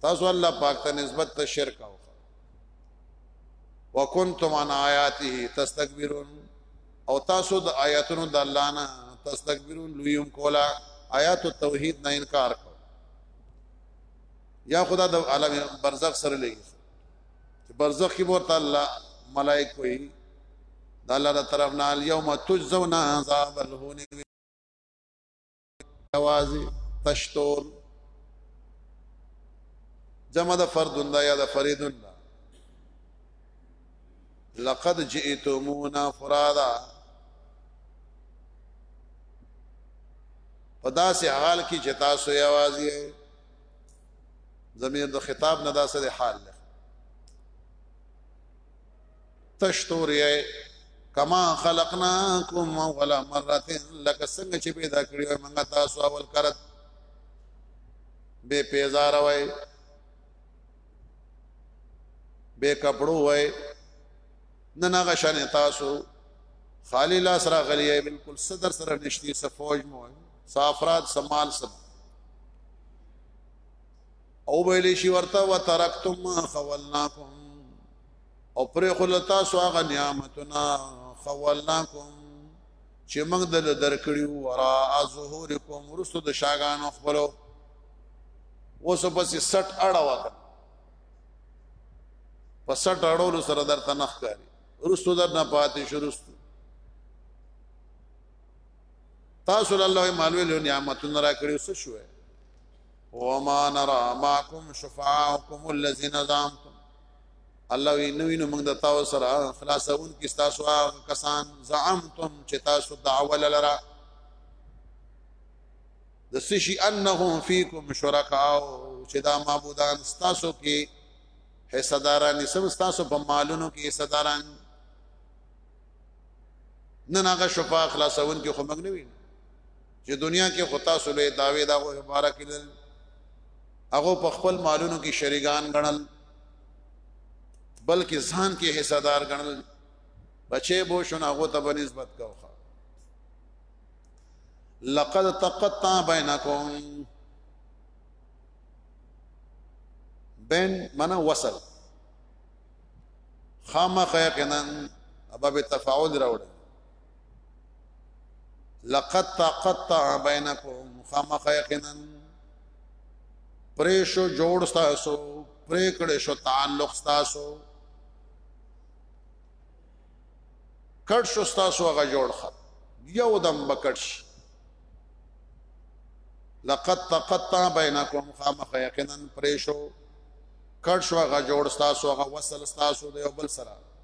تاسو الله پاک ته نسبت ته شرک او وکنتم عن آیاته تستكبرون او تاسو د آیاتونو د الله نه تستكبرون لویم کولا آیات التوحید نه انکار کو یا خدا د عالم برزخ سره لګي چې برزخ کې ورته الله ملائک کوي د الله تر طرف نه اليوم تجزون عذاب الهون یوازې تشتور جمع د فردون دا یا د فریدون دا لقد جئتمونا فرادا په داسې حال کې چې تاسو یوازې زمير د خطاب نه داسې حال لري تش توري کما خلقناکم اول مره لک څنګه چې پیدا کړی وای موږ تاسو اول کرت بے پیزار وای بے کپڑو وای نن هغه شان تاسو خالی لاس را غلی بالکل صدر سره نشتی صفوج مو صافرات سمال سب او ویلی شي ورته وترکتم خولناکم او پر خلتا سو هغه نعمتنا خولناکم چې موږ دل درکړیو ورا ظهورکم ورسو د شاګانو خپلو اوس پس 60 اړه وکړه په 60 اړولو سره درته نخ کاری ورسو در نه پاتې شروع تاسو الله مالوی له نعمتونو را کړیو څه شوه وما نرى معكم شفعاءكم الذين زعمتم الله وی نو وینو موږ د تاسو سره خلاصون کی تاسو هغه کسان زعمتم چې تاسو دعوه لرا د سشي انهم فیکم شرکاء چې دا معبودان تاسو کې حصہ داران سم تاسو په مالونو کې حصہ داران نن هغه شفاء خلاصون کې خو موږ نه وینو چې دنیا کې خو تاسو له داوی دا غو عبارت کړل هغه په خپل مالونو کې شریګان غنل بلکې ځان کې حصدار غنل بچې بو شون هغه ته بنسبت کوخه لقد تقطع بينكم بین منا وصل خامخ یقینا ابا به تفاعل راوړل لقد تقطع بينكم خامخ یقینا پریشو جوړ تاسو پریکړې شو تعلق تاسو کټ شو تاسو هغه جوړ خط یو دم بکټ شي لقد تقطع بينكم خامخ یقینا پریشو کټ شو هغه جوړ تاسو هغه وصل تاسو د یو بل سره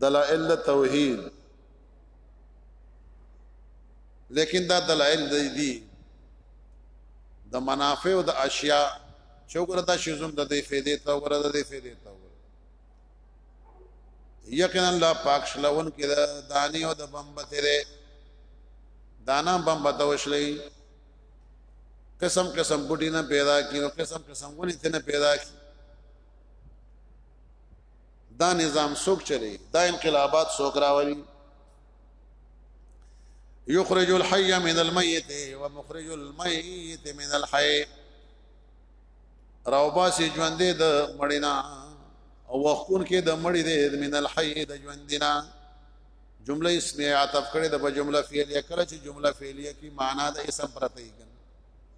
دلائل توحید لیکن دا دلائل دی دی د منافع او د اشیاء چوغره دا شیزم د دې فیدې ته وره د دې فیدې ته وره یقینا الله پاک شلون کې د دانی او د بمبته ده دانا بمبته وشلې قسم قسم بډی نه پیدا کینو قسم قسم ونی ته نه پیدا کی دا نظام سوک چلی دا انقلابات سوک راولی یخرج الحی من المیت و مخرج المیت من الحی راوباسی ژوندې د مړینا او وقون کې د مړی د من الحی د ژوندینا جمله اسمیه عطف کړي د جمله فعلیه کړه چې جمله فعلیه کې معنا د اسم پرته یې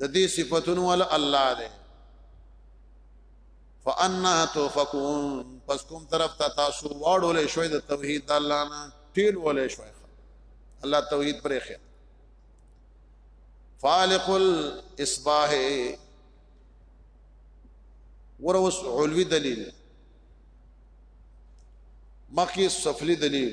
د دې صفاتونو ول الله دی فانا توفقون پس کوم طرف ته تاسو واړول شوي د توحید الله نه ټیل ول شوي الله توحید پرې خیر فالق الاصباح وروس علوي دلیل مخکې سفلي دلیل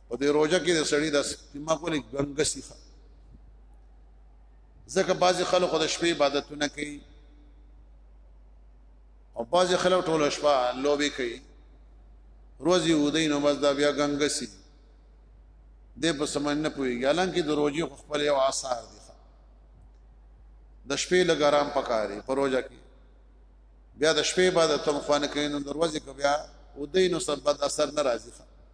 په دې روزه کې د سړی د سیما کولې ګنګسی ښه ځکه بعضی خلکو د شپې عبادتونه کوي او بعضی خلک ټول شپه لوبي کوي روزي ودی نو بس دا بیا ګنګسی دې په سمن نه پويږي حالانکه د روزي خپل یو آثار دي د شپې لګرام پکاري پروژه کې بیا د شپې عبادت هم خوانه کوي نو دروازې کو بیا ودی نو سبب اثر ناراضي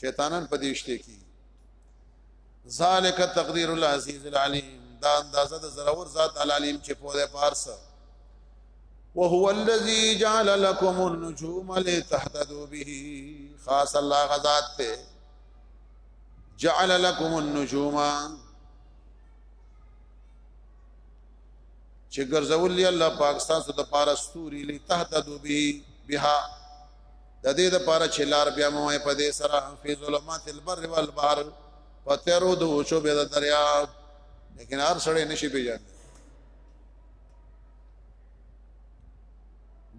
شیطانان په دې شته کې ذالک تقدیر العزیز العلیم دا اندازه د زراور ذات العلیم چې په دې پارسه وهو الذي جعل لكم النجوم لتهتدوا به خاص الله غزاد ته جعل لكم النجوم چې ګرځولې الله پاک تاسو د پاره ستوري لتهتدوا به بها د دې د پاره چې لار بیا مو په دې سره فی ظلمات البر والبحر پتیرو د اوچو به د دریا لیکن هر سړی نشي پیژاند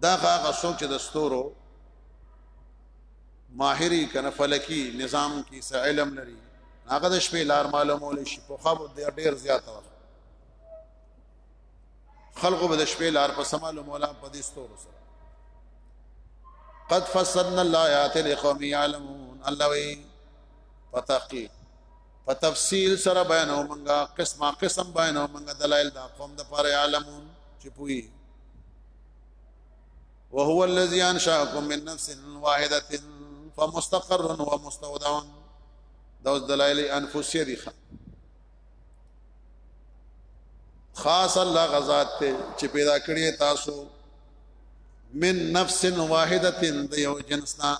دا هغه څوک چې د ستورو ماهری کنه فلکی نظام کې څه علم لري هغه د شپې لار معلومول شي په خو ډیر زیات وخت خلقو به د شپې لار په سمالو مولا په دې ستورو سره قد فصلنا الآيات لقوم يعلمون الله وی په تحقیق په تفصیل سره بیان او منګه قسمه قسم بیان او منګه دلایل دا قوم د پاره عالمون چې پوي وهو الذي انشاكم من نفس واحده فمستقر ومستودع دا دلایل انفسیه دي خاص الله غزاد ته چې پیدا کړی تاسو من نفس واحده د یو جنسنا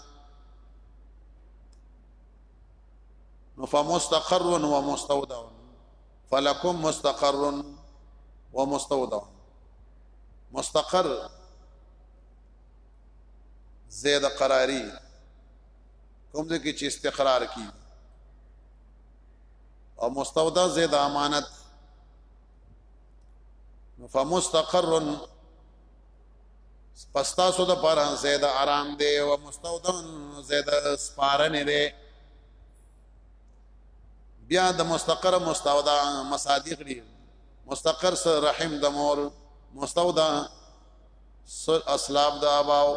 نو فمستقر و مستودع فلکم مستقر و مستودع مستقر زید قراری کوم ځکه چې استقرار کی او مستودع زید امانت فمستقر پستا سو د پر زید آرام دی او مستودع زید سپارنه دی بیا د مستقر مستودع مصادیق دی مستقر سره رحم د مور مستودع سر اسلام د اباو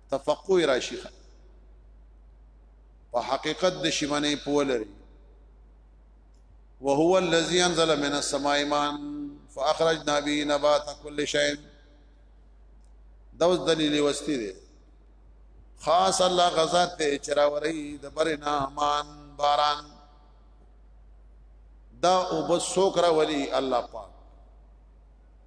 تفقه راشي په حقیقت د شمنې پولري وهو الذي انزل من السماء ماء فاخرجنا به نبات كل شيء دا اوس دلیل وستی دی خاص الله غزا ته چراوري د برنا مان باران دا او بس سوکرا ولی الله پاک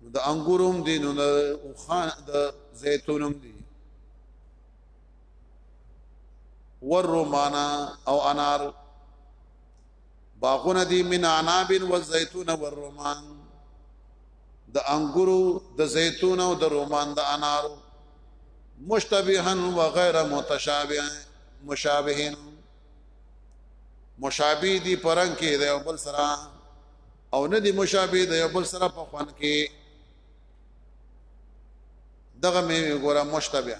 نو د انګوروم دي نو د خان د زيتونم دي ور رومانا او انار باغونه دي من عناب و زيتون و رومان د انګورو د زيتون او د رومان د انار مشتبها و غير متشابه مشابهين مشابه دي پرنګ کې د بل سره او نه دي مشابه د یو بل سره په خوان کې دغه مې ګوره مشتبه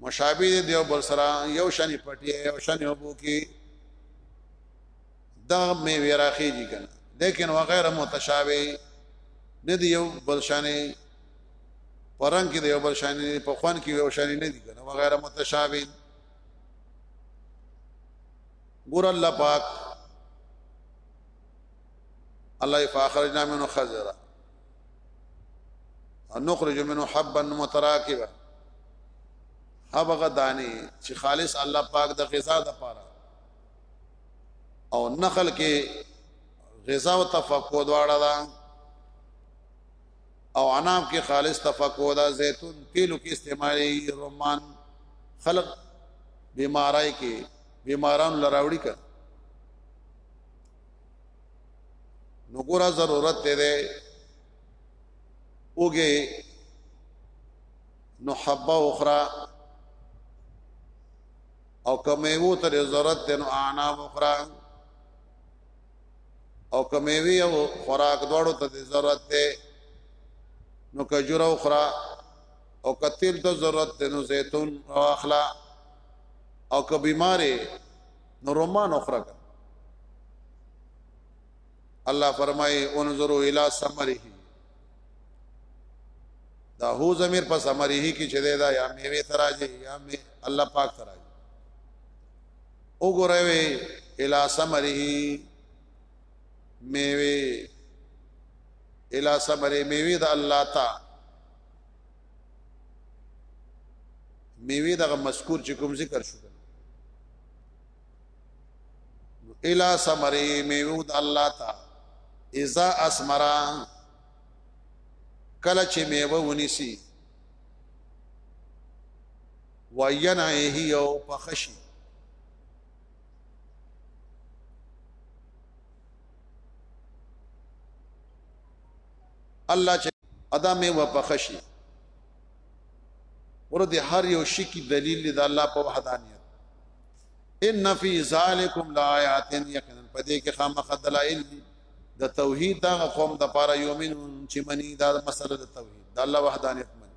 مشابه دي د یو بل سره یو شنی پټي یو شنی وبو کې دغه مې وراخي دي کنه لیکن وغیر متشابه نه دی یو بل شانې پرنګ کې دی یو بل شانې په خوان کې یو شانې نه دی کنه وغیرہ متشابه ګور الله پاک الله فاخرجنا منه خزرا نخرج منه حبا متراكبا هغه دانی چې خالص الله پاک د غذا د پاره او نخل کې غذا او تفقو دواړه ده او عناب کې خالص تفقو ده زيتون تیلو کې استعمالي رمان خلق بیمارای کې بیمارانو لراوړي کړ نو ګوره ضرورت ته ده اوګه نو حبه اخرى او کمیوو ته ضرورت ده نو اعناب اخرى او کمیوی او خوراک دواړو ته ضرورت ده نو کجوره اخرى او کتل ته ضرورت دی نو زیتون واخلا او که بیمارې نو رومان اخرا کړه الله فرمای انظروا الى ثمره دا هو زمير په ثمره کې چې دا یا میوه تراجي یا می الله پاک تراجي وګورئ الى ثمره میوه الى ثمره میوه د الله تعالی میوه دغه مذکور چې کوم ذکر شو الا سمری میوه د الله تا اذا اسمرا کله چې میوه ونیسی وینعه یو پخشی الله چې ادا مې و پخشي ور دې هر یو شي کې دلیل دی د الله په وحدانیت ان فی ذالکم لآیات یقینا پدې کې خامخ دلایل دي د توحید دا قوم د پاره یومن چې منی دا مسله د توحید د الله وحدانیت منی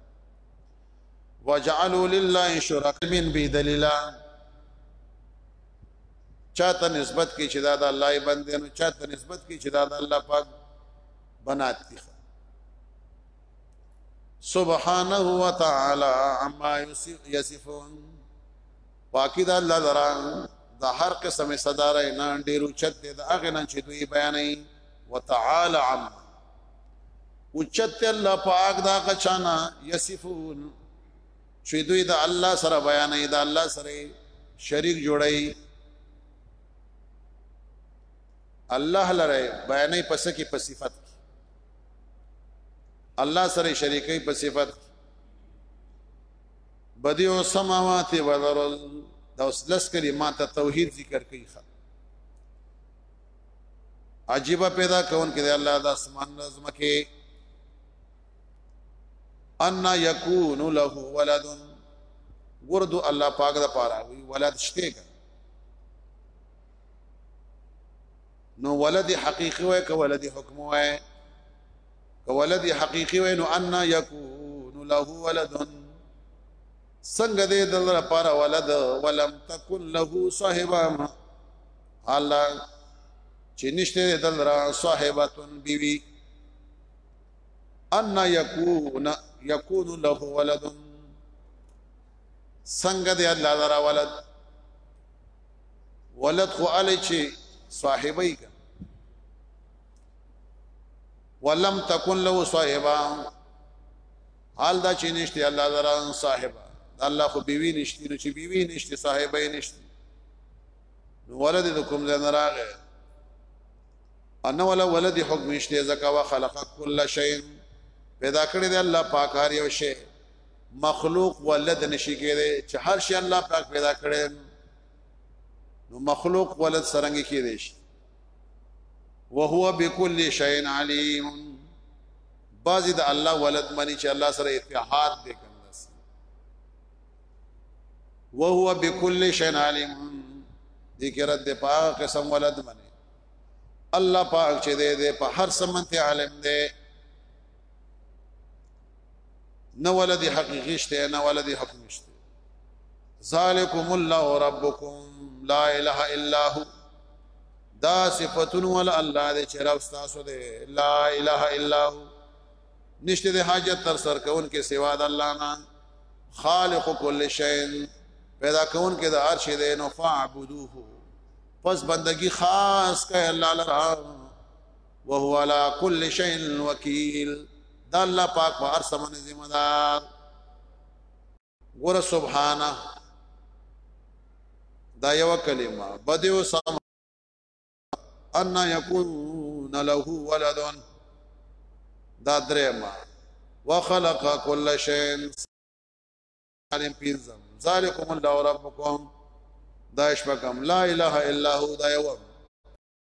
وجعلوا لله شرکا من بدلیلا چاته نسبت کې چې دا د الله بندې نو چاته نسبت کې چې دا د الله پاک بنات دي سبحانه وتعالى عما يصفون پاکی دا الله لرا د هر قسم صدر نه ډیرو چت د اغه نه چې دوی بیانې وتعالى عم اوچت الله پاک دا غچانا یصفون چې دوی د الله سره بیانې د الله سره شریک جوړي الله لره بیانې په څه کې په صفت کې الله سره شریکې په صفت بدیع السماوات والارض دا اوس لس کلمات توحید ذکر کوي عجیب پیدا کون کې الله د اسمان نظم کې ان یکون له ولد ورد الله پاک د پاره وی ولد شته نو ولد حقيقي وای که ولد حکم وای که ولد حقيقي وای نو ان يكون له ولد څنګه دې د لپاره ولد ولم تكن له صاحبا الله چې نشته د لپاره صاحبتون بيوي ان يكون يكون له ولد څنګه دې الله لپاره ولد ولد خو الی چې صاحبای کا ولم تکن له صاحبہ حال دا چې نشته الله درا صاحب الله خو بیوی نشته نو چې بیوی نشته صاحبای نشته نو ولد د کوم ځای نه راغی ان ولا ولد حکم نشته زکا وخلق كل شيء پیدا کړی دی الله پاک هر یو شی مخلوق ولد نشي کېده چې هر شي الله پاک پیدا کړي نو مخلوق ولد سرنګ کېده شي وهو بكل شيء عليم بعضی د الله ولد منی چې الله سره اتحاد دې کندس وهو بكل شيء عليم دې کې رد په قسم ولد منی الله پاک چې دې په هر سمنته عالم دې نه ولدي حقيقي شته نه ولدي حقيقي شته ذالکم الله ربکم لا اله الا هو دا صفاتون ول الله دې چې رب تاسو دې لا اله الا هو نشته دې حاجت تر سر کون کې سوا د الله نه خالق کل شی پیدا کون کې د هر شی دې نو فعبدوه پس بندگی خاص کړه الله لپاره وهو على كل شيء وكيل دا الله پاک په هر څه باندې ذمہ دار ګور سبحانه دا یو کلمه بدیو سم ان یکون له ولد دا درما وخلق كل شيء عالم پینزم ذالکم الله ربکم دا شپکم لا اله الا هو دا یو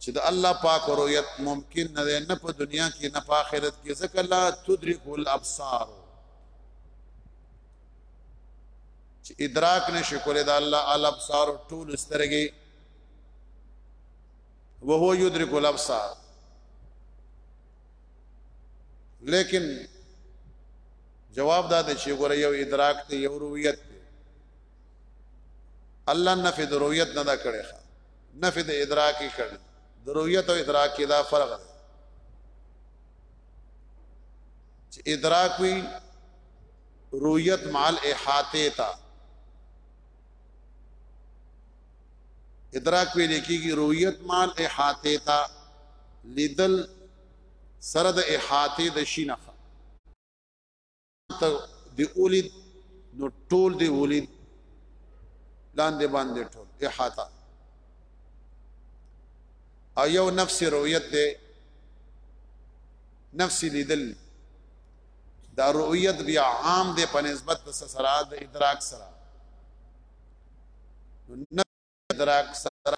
چې د الله پاک رؤیت ممکن نه ده نه په دنیا کې نه په آخرت کې ځکه لا تدرک الابصار چې ادراک نشي کولای د الله الابصار ټول سترګې وهو يدرك الابصار لیکن جواب دا دی چې ګوره یو ادراک ته یو رؤیت الله نفي د رؤیت نه دا کړی نفي د ادراکي کړي د رؤیت او ادراکي دا فرق دی چې ادراک وی رؤیت مع الاحاطه تا ادراک وی لیکيږي رؤیت مع الاحاطه تا لیدل سره د احاطه د شینخه ته دی اولید نو ټول دی اولید لاندې باندې ټول احاطه او یو نفس رؤیت دی نفس لیدل دا رؤیت بیا عام دی په نسبت د سره د ادراک سره نو ادراک سره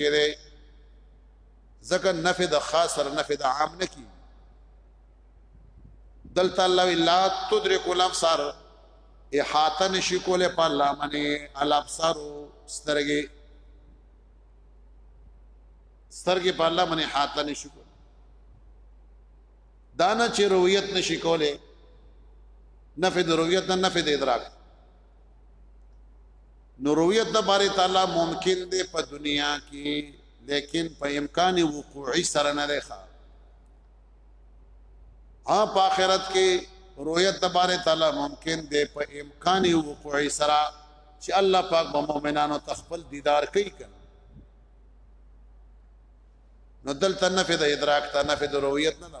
کړي ځکه نفع د خاص سره نفع د عام نه کی دلته الله الا تدرک الابصار احاطه نشي کوله په الله باندې الابصار سترګې سترګې په الله باندې احاطه نشي کوله دانا چې رؤیت نشي کوله نفع د رؤیت نه نفع د ادراک نو رویت د باری تعالی ممکن دی په دنیا کې لیکن په امکان وقوعي سره نه دی ښه ها په آخرت کې رویت د باری تعالی ممکن دی په امکان وقوعي سره چې الله پاک به مؤمنانو تخپل دیدار کوي کنه نو دلته نفي د ادراک ته نفي د رؤیت نه نه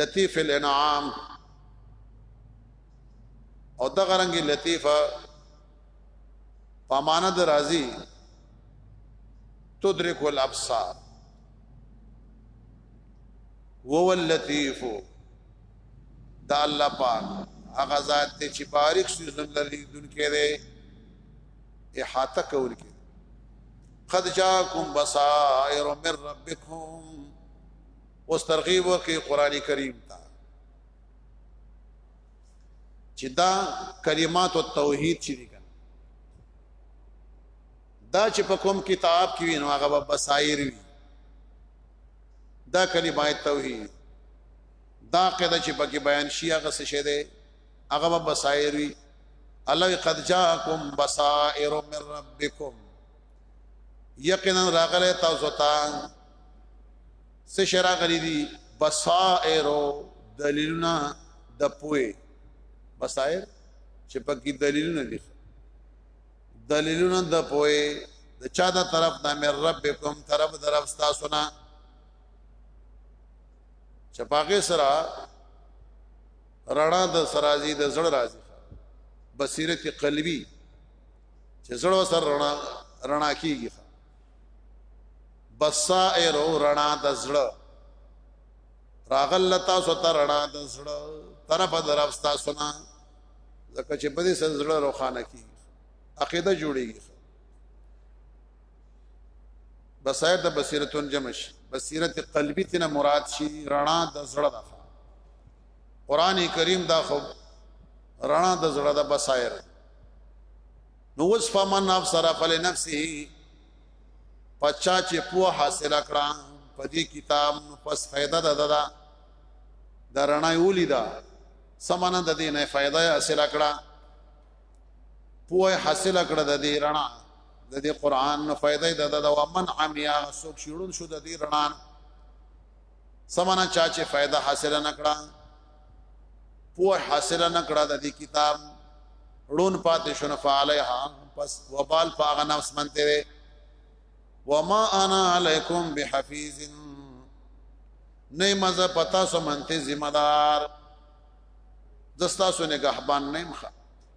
لطیف الانعام او دغه رنګ لطیفه پمانه د راضی تدرک الابصار وو اللطیف دا الله پاک هغه ذات ته چې بارک سوزن لري دن کې ده احاطه کول کې قد جاءکم بصائر من ربکم اوس ترغیب ورکړي قران کریم ته چې دا کلمات او توحید چې دي دا چې په کوم کتاب کې وینو هغه به بصائر وي دا کلمات توحید دا قاعده چې پکې بیان شي هغه څه شه ده هغه به بصائر وي الله قد جاءکم بصائر من ربکم یقینا راغله تاسو ته څه شرا غلي دي بصائر دلیلونه د پوي بصائر چې پکې دلیلونه دي دلیلونه د پوي د چا د طرف د مې ربکم طرف طرف تاسو نه چپاګه سره رڼا د سرازي د زړه راځي بصیرت قلبي چې زړه سر رڼا رڼا کیږي بصائر رڼا د زړه راغل تاسو ته رڼا د زړه طرف درف تاسو نه ځکه چې په دې سره زړه روخانه کی عقیده جوړیږي بصائر د بصیرتون جمش بصیرت قلبی تینا مراد شي رڼا د زړه ده قران کریم دا خو رڼا د زړه د بصائر نو وس فمن ابصر فلنفسه پچا چې په حاصل کړه په دې کتاب نو پس فائدہ ده ده دا رڼا یولې ده سمانه د دې نه فائدہ حاصل کړه پوهه حاصل کړه د دې رڼا د دې قران نو فائدې د د ومن عمیا سوک شړون شو د دې رڼا سمانا چا چې فائدہ حاصل نکړه پوه حاصل نکړه د دې کتاب ړون پاتې شونه فعلها پس وبال پاغه نفس منته وما انا علیکم بحفیظ نه مزه پتا سو منته ذمہ دار دستا سو نگهبان نیم خا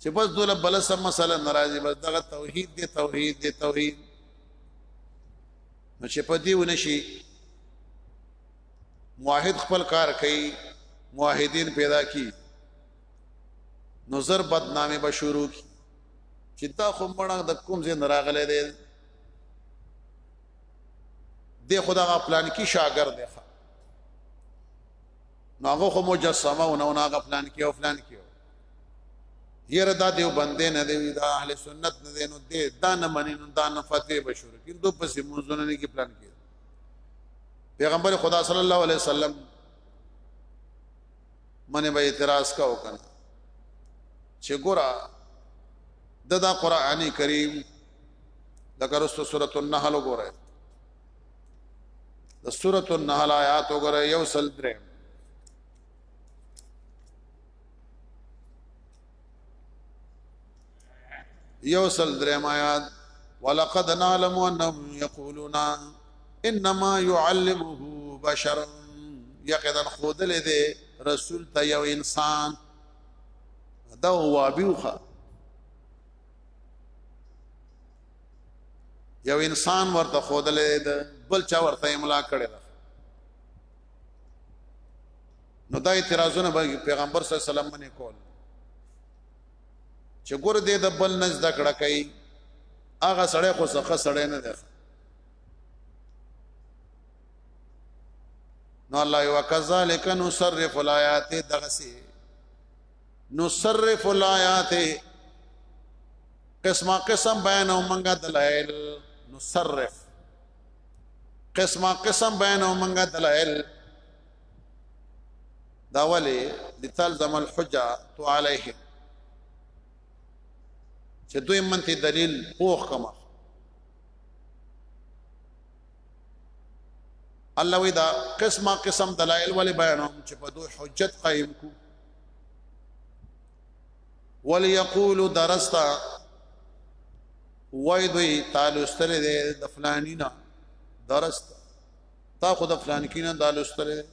چې بس دوله بل سم مسله ناراضي بس دغه توحید دی توحید دی توحید نو چې په دې ونشي موحد خپل کار کوي موحدین پیدا کی نو زر بدنامي به شروع کی چې دا خو مړه د کوم ځای نه راغلی دی د خدای پلان کې شاګرد دی نو هغه خو مجسمه او نو هغه فلان کې او فلان کې یره دا دیو بندې نه دی دا اهل سنت نه دی نو دې دا نه منی نو دا نه فتوی بشور کیندو پسې مونږونه نه کې پلان کې پیغمبر خدا صلی الله علیه وسلم منه به اعتراض کا وکنه چې ګورا د دا قران کریم د کرستو سورۃ النحل وګوره د سورۃ النحل آیات وګوره یو سل درې یو سل درې آیات ولقد نعلم انهم یقولون انما يعلمه بشر یقینا خودل دې رسول ته یو انسان دا وابیوخه یو انسان ورته خودلې ده بل چا ورته املا کړې ده نو دا اعتراضونه به پیغمبر صلی الله علیه وسلم باندې کول چې ګور دې د بل نز د کړه کوي هغه سړی خو څخه سړی نه دی نو الله وکذالک نصرف الایات دغسی نصرف الایات قسمه قسم بیان او منګه دلایل نصرف قسمه قسم بیان او منګه دلایل دا ولی لتلزم الحجه تو علیهم چې دوی منته دلیل پوخ کما الله وی دا قسمه قسم دلایل ولی بیانوم چې په دوی حجت قائم کو وليقول درست وای دوی تعالی استره ده د فلانینا درست تا خود فلانکینا د استره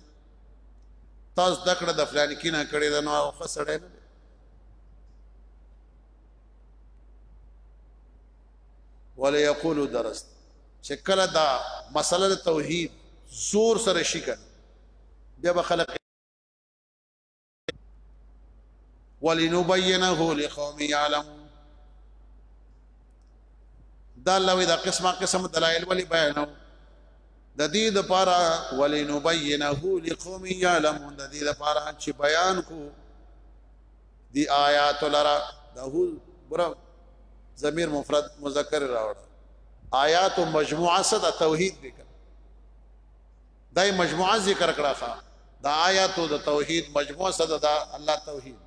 تاسو دکړه د فلانکینا کړي د نو خسړې نه ولا یقول درست چې کله دا مسله توحید زور سره شي کړه بیا به خلک ولنبينه لقوم يعلمون دا لوي دا قسمه قسم دلایل ولي بیانو د دې د پاره ولې نو بینه لقوم یعلمون د دې د پاره چې بیان کو دی آیات لرا ده بر ضمیر مفرد مذکر راوړ آیات مجموعه صد توحید دې دای مجموعه ذکر کړه ښا د آیاتو د توحید مجموعه صد دا الله توحید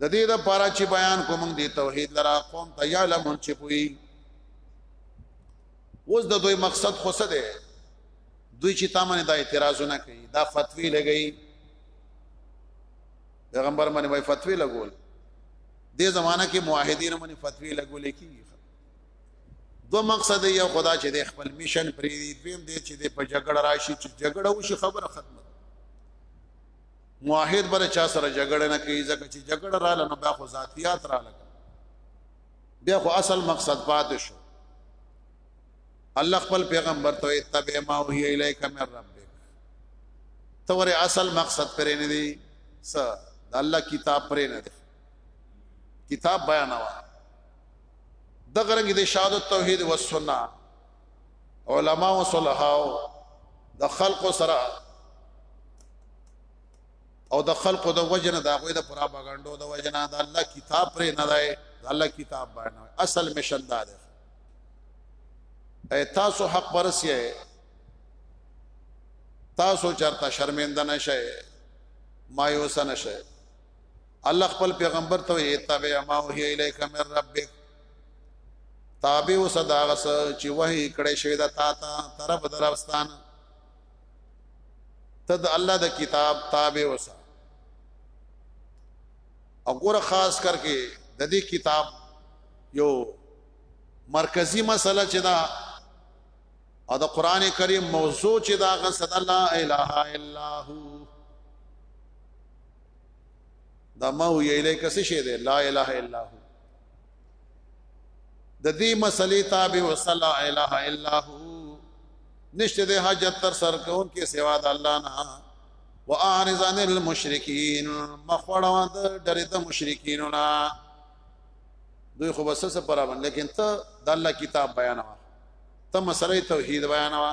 د دې د پاره چې بیان کوم د توحید لرا قوم ته یعلم چې پوي اوس د دوی مقصد خو څه دی دوی چې تامنه دا اعتراضونه کوي دا فتوی لګي پیغمبر باندې وای فتوی لګول دې زمانہ کې موحدین باندې فتوی لګول کیږي دو مقصد یو خدا چې د خپل میشن پرې دی دویم دی چې د په جګړه راشي چې جګړه وشي خبره ختمه موحد بل چا سره جګړه نه کوي ځکه چې جګړه را لنه بیا خو ذاتیات را لګ بیا خو اصل مقصد پاتې شو الله خپل پیغمبر ته اتبع ما وحی الیک من ربک تور اصل مقصد پرې نه دی س د الله کتاب پرې نه دی کتاب بیانوا دغه رنګ د شهادت توحید او سنت علما او صلحاو د خلق سره او د خلق د وجنه د غوې د پراپاګاندا د وجنه د الله کتاب پر نه دی د الله کتاب باندې اصل مشن دا دی اي تاسو حق ورسیه تاسو چرته شرمنده نشئ مایوس نشئ الله خپل پیغمبر ته اتبع ما وحی الیک من ربک تابع وسداغس چې وحی کړي شوی د تا ته طرف درفستان تد الله د کتاب تابع وسه او ګوره خاص کر کې د دې کتاب یو مرکزی مسله چې دا او د قران کریم موضوع چې دا غصد الله اله الا هو دا ما هو الیک څه شه ده لا اله الا هو د دې مسلې تابع وصلا اله الا هو نشته د حاجت تر سر کون کې سوا د الله نه واعرض عن المشرکین مخړوا د ډېر د مشرکین نه دوی خو بس سره پر باندې لیکن ته د الله کتاب بیانوا ته مسلې توحید بیانوا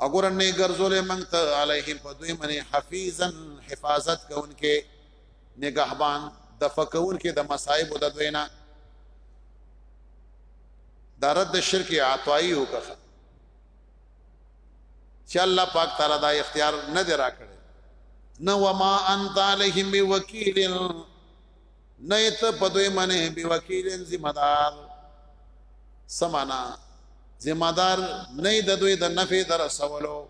اګور نه ګرځولې موږ ته علیهم په دوی منی حفیظا حفاظت کوونکې نگهبان د فکون کې د مصائب د دوی نه د رد شرک عطائی وکړه چې الله پاک تعالی دا اختیار نه دی راکړی نو ما انت علیهم بوکیل نه ته په دوی منه به وکیلن ذمہ دار سمانا ذمہ دار نه د دوی د نفع در سوالو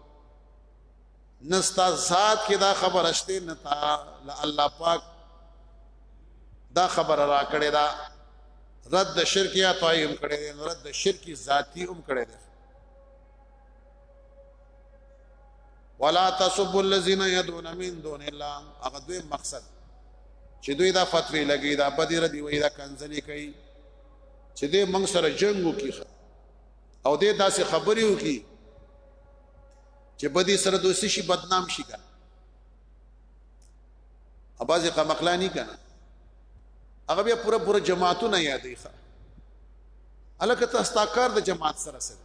نستا ذات کې دا خبر اشته نه تا الله پاک دا خبر را کړی دا رد شرکیا طایم کړی دی رد شرکی ذاتی هم کړی دی ولا تسب الذين يدعون من دون الله هغه دوی مقصد چې دوی دا فتوی لګی دا بدی ردی وای دا کنزلی کوي چې دې موږ سره جنگ وکي او دې داسې خبرې وکي چې بدی سره دوسی شي بدنام شي کنه اباز قمقلانی کنه هغه بیا پوره پوره جماعتونه یادې ښه الکه تاسو کار د جماعت سره سره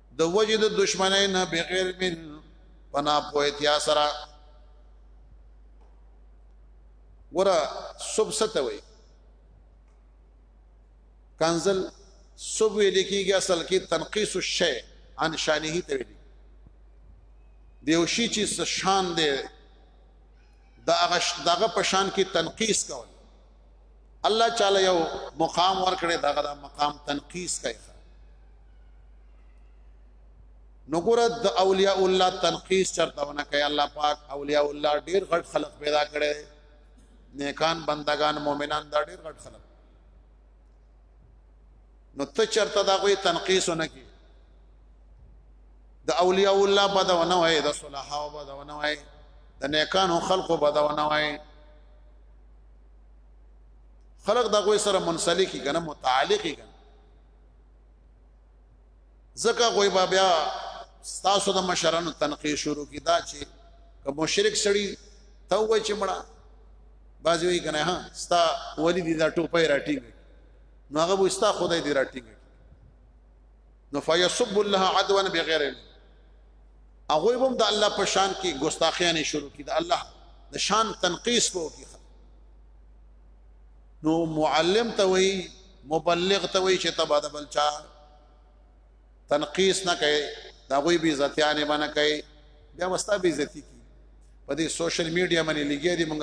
د وجه د دشمنی نه بغیر من پنا پوهتیا سره ورا سب ستوي کنزل سب ویل کیږي اصل کې تنقیس الشی عن شانه ته ویل دیو شی چې شان دی دا هغه دغه پشان کې تنقیس کول الله تعالی یو مقام ورکړي دا غدا مقام تنقیس کوي نو ګور د اولیاء الله تنقیس چرته ونه کوي الله پاک اولیاء الله ډیر غټ خلق پیدا کړي نیکان بندگان مؤمنان دا ډیر غټ خلق نو ته چرته دا کوئی تنقیس نه کی د اولیاء الله بدونه وای د صلحاو بدونه وای د نیکانو خلقو بدونه وای خلق دا غوي سره منسلک کنه متعلق کنه زکه غوي بیا تاسو د مشرانو تنقید شروع کی دا چې که مشرک سړی ته وای چې مړه بازی وی کنه ها ستا ولی دی دا ټوپه راټینګ نو هغه وستا خدای دی راټینګ نو فیسب الله عدوا بغیر علم هغه هم د الله په شان کې ګستاخیانه شروع کړي د الله د شان تنقیس په وکړي نو معلم ته وی مبلغ ته وی چې تبا د بلچا تنقیس نه کوي دا غوي به عزتیانه باندې کوي بیا وستا به عزت کی په دې سوشل میډیا باندې لګیا دي مونږ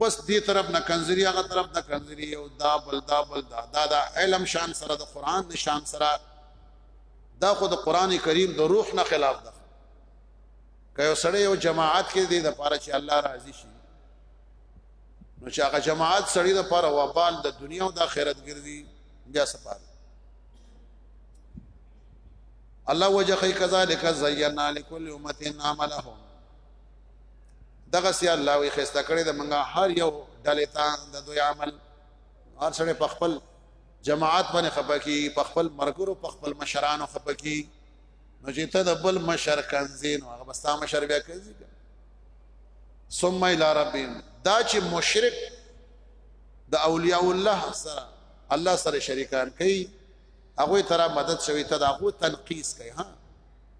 بس دې طرف نه کنځري هغه طرف نه کنځري او دا بل دا بل دا دا, دا علم شان سره د قران نشان سره دا خو د قران کریم د روح نه خلاف ده که یو سړی یو جماعت کې دی د پاره چې الله راضي شي نو چې هغه جماعت سړی د پاره وبال د دنیا او د آخرت ګرځي بیا سپاره الله وجه کوي کذالک زینا لكل امه عملهم دغه سي الله وي خسته کړي د منګه هر یو ډلې ته د دوی عمل هر سره په خپل جماعت باندې خپکی په خپل مرګرو په خپل مشرانو خپکی نو چې ته د بل مشر کنزین هغه بستا مشر بیا کنزی ثم الى ربهم دا چې مشرک د اولیاء الله سره الله سره شریکان کوي هغه ترا مدد شوی ته دا هغه تنقیس کوي ها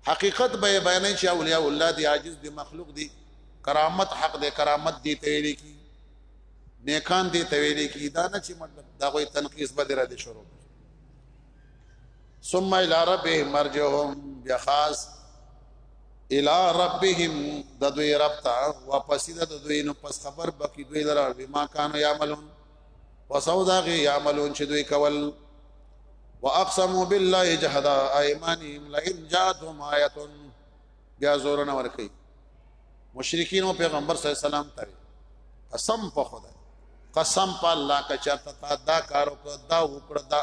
حقیقت به بیانې چې اولیاء الله دی عاجز دی مخلوق دی کرامت حق دی کرامت دی ته ویل کی نیکان دی ته ویل کی دا نه چې مطلب دا غوي تنقیس به درا دي شروع ثم الى ربهم مرجعهم بیا خاص الى ربهم د دوی رب ته واپس د دوی نو پس خبر بکی دوی لره بما كانوا يعملون وسودا غي يعملون چې دوی کول واقسموا بالله جهد ايمانهم لئن جاءتهم آية بیا زور نه ورکي مشرکین او پیغمبر صلی الله علیه وسلم ته قسم په خدای قسم په الله کچا ته دا کارو دا وکړه دا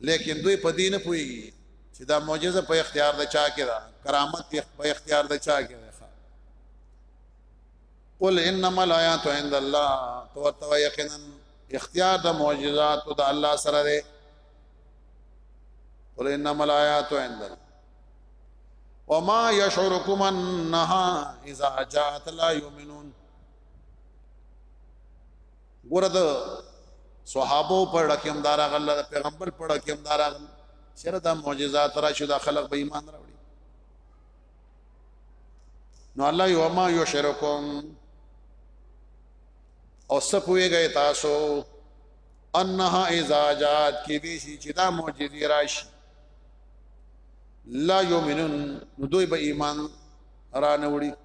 لیکن دوی په دین پوي چې دا معجزه په اختیار د چا کې ده کرامت په اختیار د چا کې ده قل انما الایات عند الله تو تو یقینا اختیار د معجزات د الله سره ده قل انما الایات عند الله وما يشعركم انها اذا جاءت لا يؤمنون ګوره د صحابه په اړه کې هم دارا غل د پیغمبر په اړه کې هم دارا غل سره د معجزات را شو د خلق به ایمان راوړي نو الله یو ما یو شرکم او سپوي گئے تاسو انها اذا جات کې دي چې دا معجزې راشي لا یومنون نو دوی به ایمان را نوړي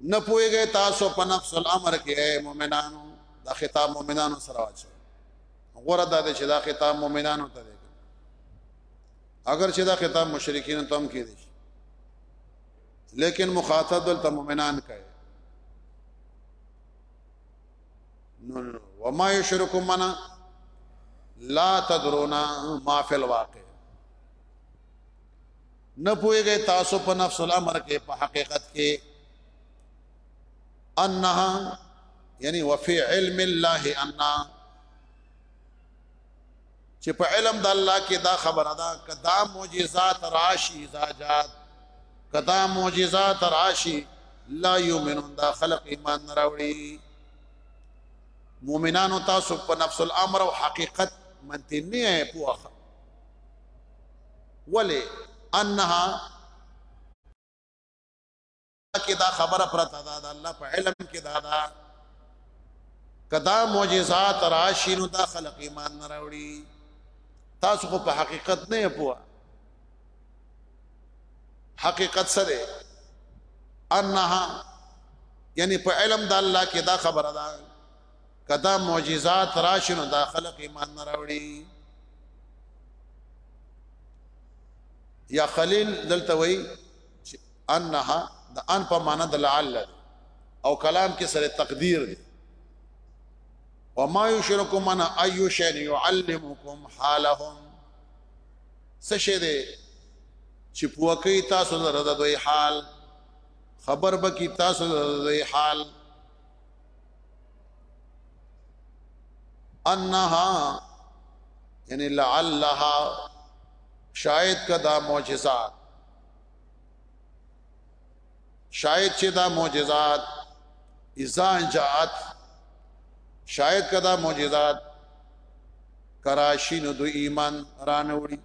نه پويږي تاسو په نفس الامر کې اے مؤمنانو دا خطاب مؤمنانو سره واچو غره دا چې دا خطاب مؤمنانو ته دی اگر چې دا خطاب مشرکین ته هم کېږي لیکن مخاطب دلته مؤمنان کوي نو وما یشرکم منا لا تدرونا ما فی الواقع نه پويږي تاسو په نفس الامر کې په حقیقت کې انها یعنی وفي علم الله ان چې په علم د الله کې دا خبره ده کدا معجزات راشي زاجات کدا معجزات راشي لا یؤمنون دا خلق ایمان نه راوړي مؤمنانو تاسو په نفس الامر او حقیقت منتنی پوخه ولی انها کې دا خبره پرته ده د الله په علم کې دا ده کدا معجزات راشي نو دا خلق ایمان نه راوړي تاسو خو په حقیقت نه پوهه حقیقت سره انها یعنی په علم د الله کې دا خبره ده کدا معجزات راشنو دا خلق ایمان نه راوړي یا خلیل دلته وای انها د ان په معنا د لعل او کلام کې سره تقدیر دی وما یشرکم من ایو شی یعلمکم حالهم څه شه دی چې پوکې تاسو سره د دوی حال خبر به کی تاسو د دوی حال انها یعنی لعلها شاید کدا معجزات شاید چې دا معجزات اذا جاءت شاید کدا معجزات کراشینو دو ایمان رانوړي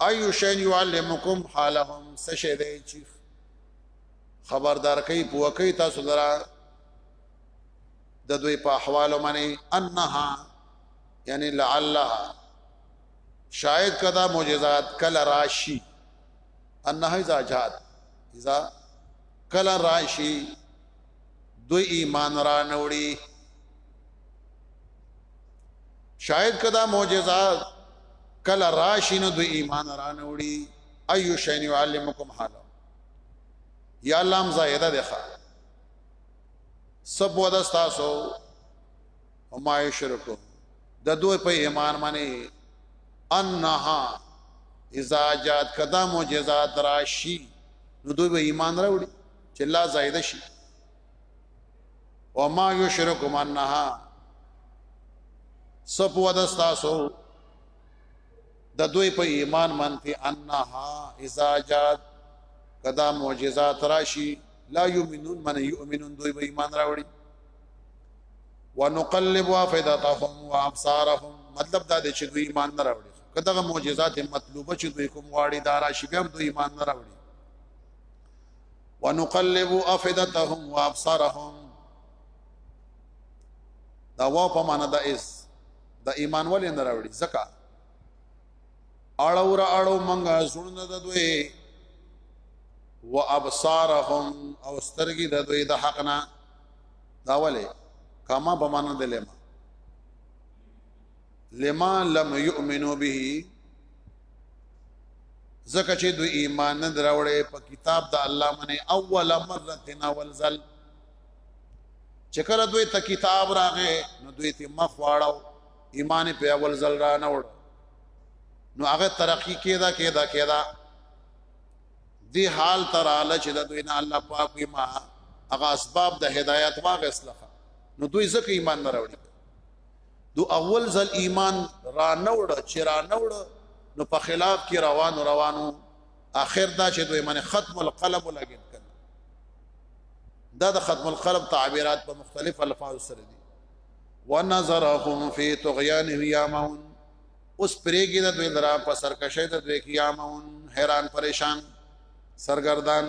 ایو شین یعلمکم حالهم سشه دی چی خبردار کوي پوه کوي تاسو لرا د دوی په احوال باندې انها یعنی لعلها شاید کدا معجزات کل راشی انها اذا جات اذا کل راشی دوی ایمان را نوړي شاید کدا معجزات کل راشی نو دوی ایمان را نوړي ايو شین يعلمکم حالا یا لام زائده ده ښا سب ودا تاسو وما یشرکو د دوی په ایمان باندې انها اذا جات کدا معجزات راشی نو دوی به ایمان راوړي چې الله زائد شي وما یشرکم انها سب ودستاسو د دوی په ایمان منفي انها اذا جاءت کدا معجزات راشي لا یؤمنون من یؤمنون دوی به ایمان راوړي ونقلب افئدتهم وابصارهم مطلب دا دی چې دوی ایمان نه راوړي کداغه معجزات مطلوبه چې دوی کوم واړي دا راشي به دوی ایمان نه راوړي ونقلب افئدتهم وابصارهم دا وا په معنا د اس د ایمان ولې نه راوړي زکه اړو را اړو منګه زړونه د دوی و ابصارهم او سترګي د دوی د حق نه دا ولې کما په معنا د لما لما لم يؤمنو به زکه چې دوی ایمان نه دراوړې په کتاب د الله منه اول مره تناول زل چې کله دوی ته کتاب راغې نو دوی ته مخ واړو ایمان په اول ځل را نه وړ نو هغه ترقی کېدا کېدا کېدا دی حال تر اله چې د دوی نه الله پاک ما هغه اسباب د هدایت واغسله نو دوی ځکه ایمان نه راوړي دو اول ځل ایمان را نه وړ چې را نه وړ نو په خلاف کې روان روانو اخر دا چې دوی باندې ختم القلم ولګید کړ دا د ختم القلم تعبیرات په مختلف الفاظ سره دي ونظرهم فی طغیانهم یامون اوس پرېګې د دوی درا په سرکشه د دوی کې یامون حیران پریشان سرګردان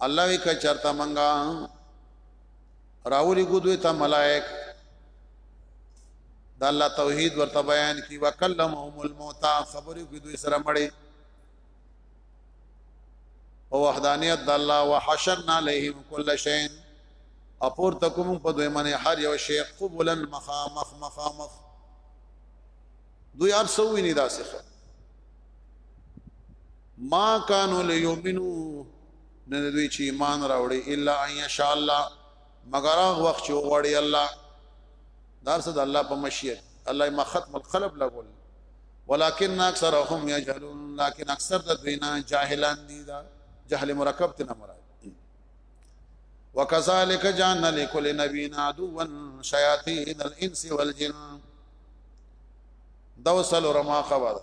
الله وی که چرته منګه راولی کو دوی ته ملائک دا الله توحید ورته بیان کی وکلمهم الموتى خبرې کو دوی سره مړې او وحدانیت د الله وحشرنا علیهم کل شیء اپور تکوم په دوی باندې هر یو شی قبولا مخامخ مخامخ دوی ارسوی نه داسخه ما کانو لیومنو نه دوی چې ایمان راوړي الا ان شاء الله مگر هغه وخت چې وغوړي الله دار صد الله په مشیت الله ما ختم القلب لګول ولكن اکثرهم يجهلون لكن اکثر د دوی نه جاهلان دي دا جهل مرکب ته نه مراد وكذلك جعلنا لكل نبي عدوا شياطين الانس والجن دوسل رما خبر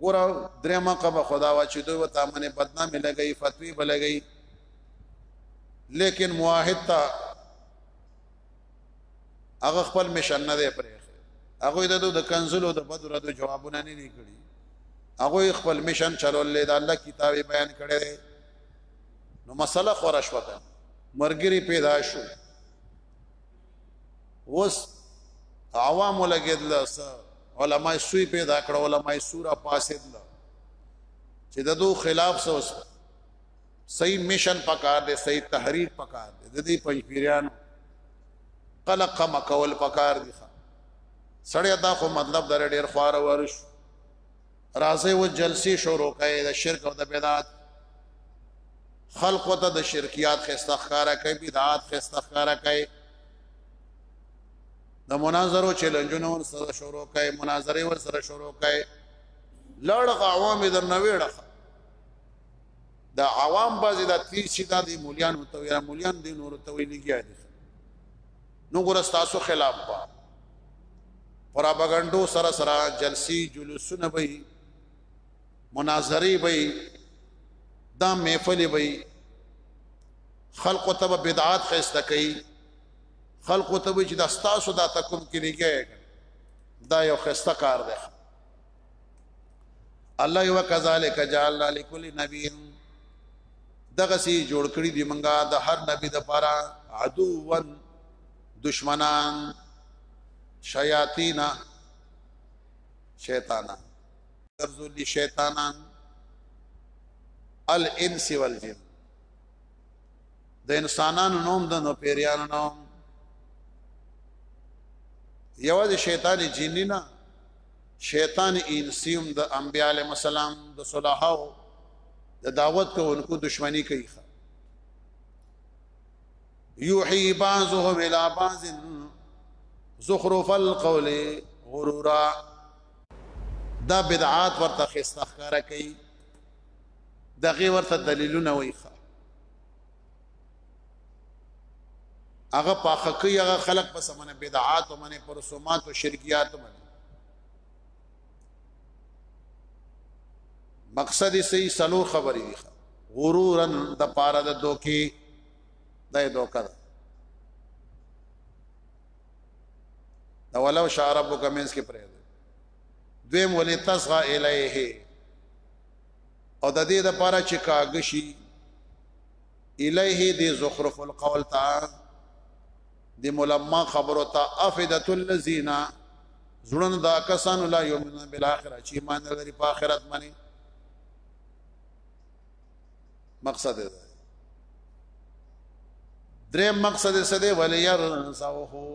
ګوره درې مکه به خدا وا چې دوی وتا منه بدنامي لګي فتوی به لګي لیکن موحد تا هغه خپل مشن نه دی پرې هغه د د کنزلو د بدر د جوابونه نه دی کړی هغه خپل مشن چلول د الله کتاب بیان کړي نو مسله خورش وکړه مرګري پیدا شو وس عوام لګیدل علماء سوی پیدا کړ علماء سورا پاسیدل چې د دوه خلاف سوس صحیح مشن پکار دی صحیح تحریک پکار دی د دې پنځپیرانو قلق مکول پکار دی سړی دا خو مطلب در ډیر خوار ورش راځي و جلسي شروع کوي د شرک او د بدعت خلق ته د شرکیات خستخاره کوي بدعات خستخاره کوي د مناظرو چیلنجونه ور سره شروع کوي مناظره ور سره شروع کوي لړ عوام در نوېړه د عوام بازي د تیر شي د مولیان او تویرا مولیان دي نور تویلګیا دي نو ګور تاسو خلاف با پراپاګاندا سره سره جلسی جلوسونه وي مناظری وي دا محفل وي خلق ته بدعات خسته کوي خلق ته چې د تاسو دا تکم کې لګي دا یو خسته کار دی الله یو کذالک جعلنا لكل نبی دغه سي جوړ کړی دی منګه د هر نبی د پاره عدو ون دشمنان شیاطینا شیطانا ترزل شیطانان الانس والجن د انسانانو نوم د نو پیریانو نوم یوازې شیطان جنی نه شیطان انسیم د انبیاء علیهم السلام د صلاحو د دعوت کوونکو دشمنی کوي یوحی بعضهم الى بعض زخرف القول غرورا دا بدعات ورته خستخکاره کوي دغه ورته دلیلونه وایي هغه پاخه کوي هغه خلق په سمنه بدعات او منه پرسومات او شرکیات منه مقصد یې سلو خبرې دي غرورن د پاره د دوکي د دوکا دا ولو شارب کمنس کې پرې دویم ولې تصغى الیه او د دې لپاره چې کاغشي الیه دې زخرف القول تا د ملما خبرو ته افیدت الذین زړن دا کسان لا یؤمنون بالاخره چې ایمان لري په آخرت باندې مقصد دی درې مقصد څه دی ولې ير سوه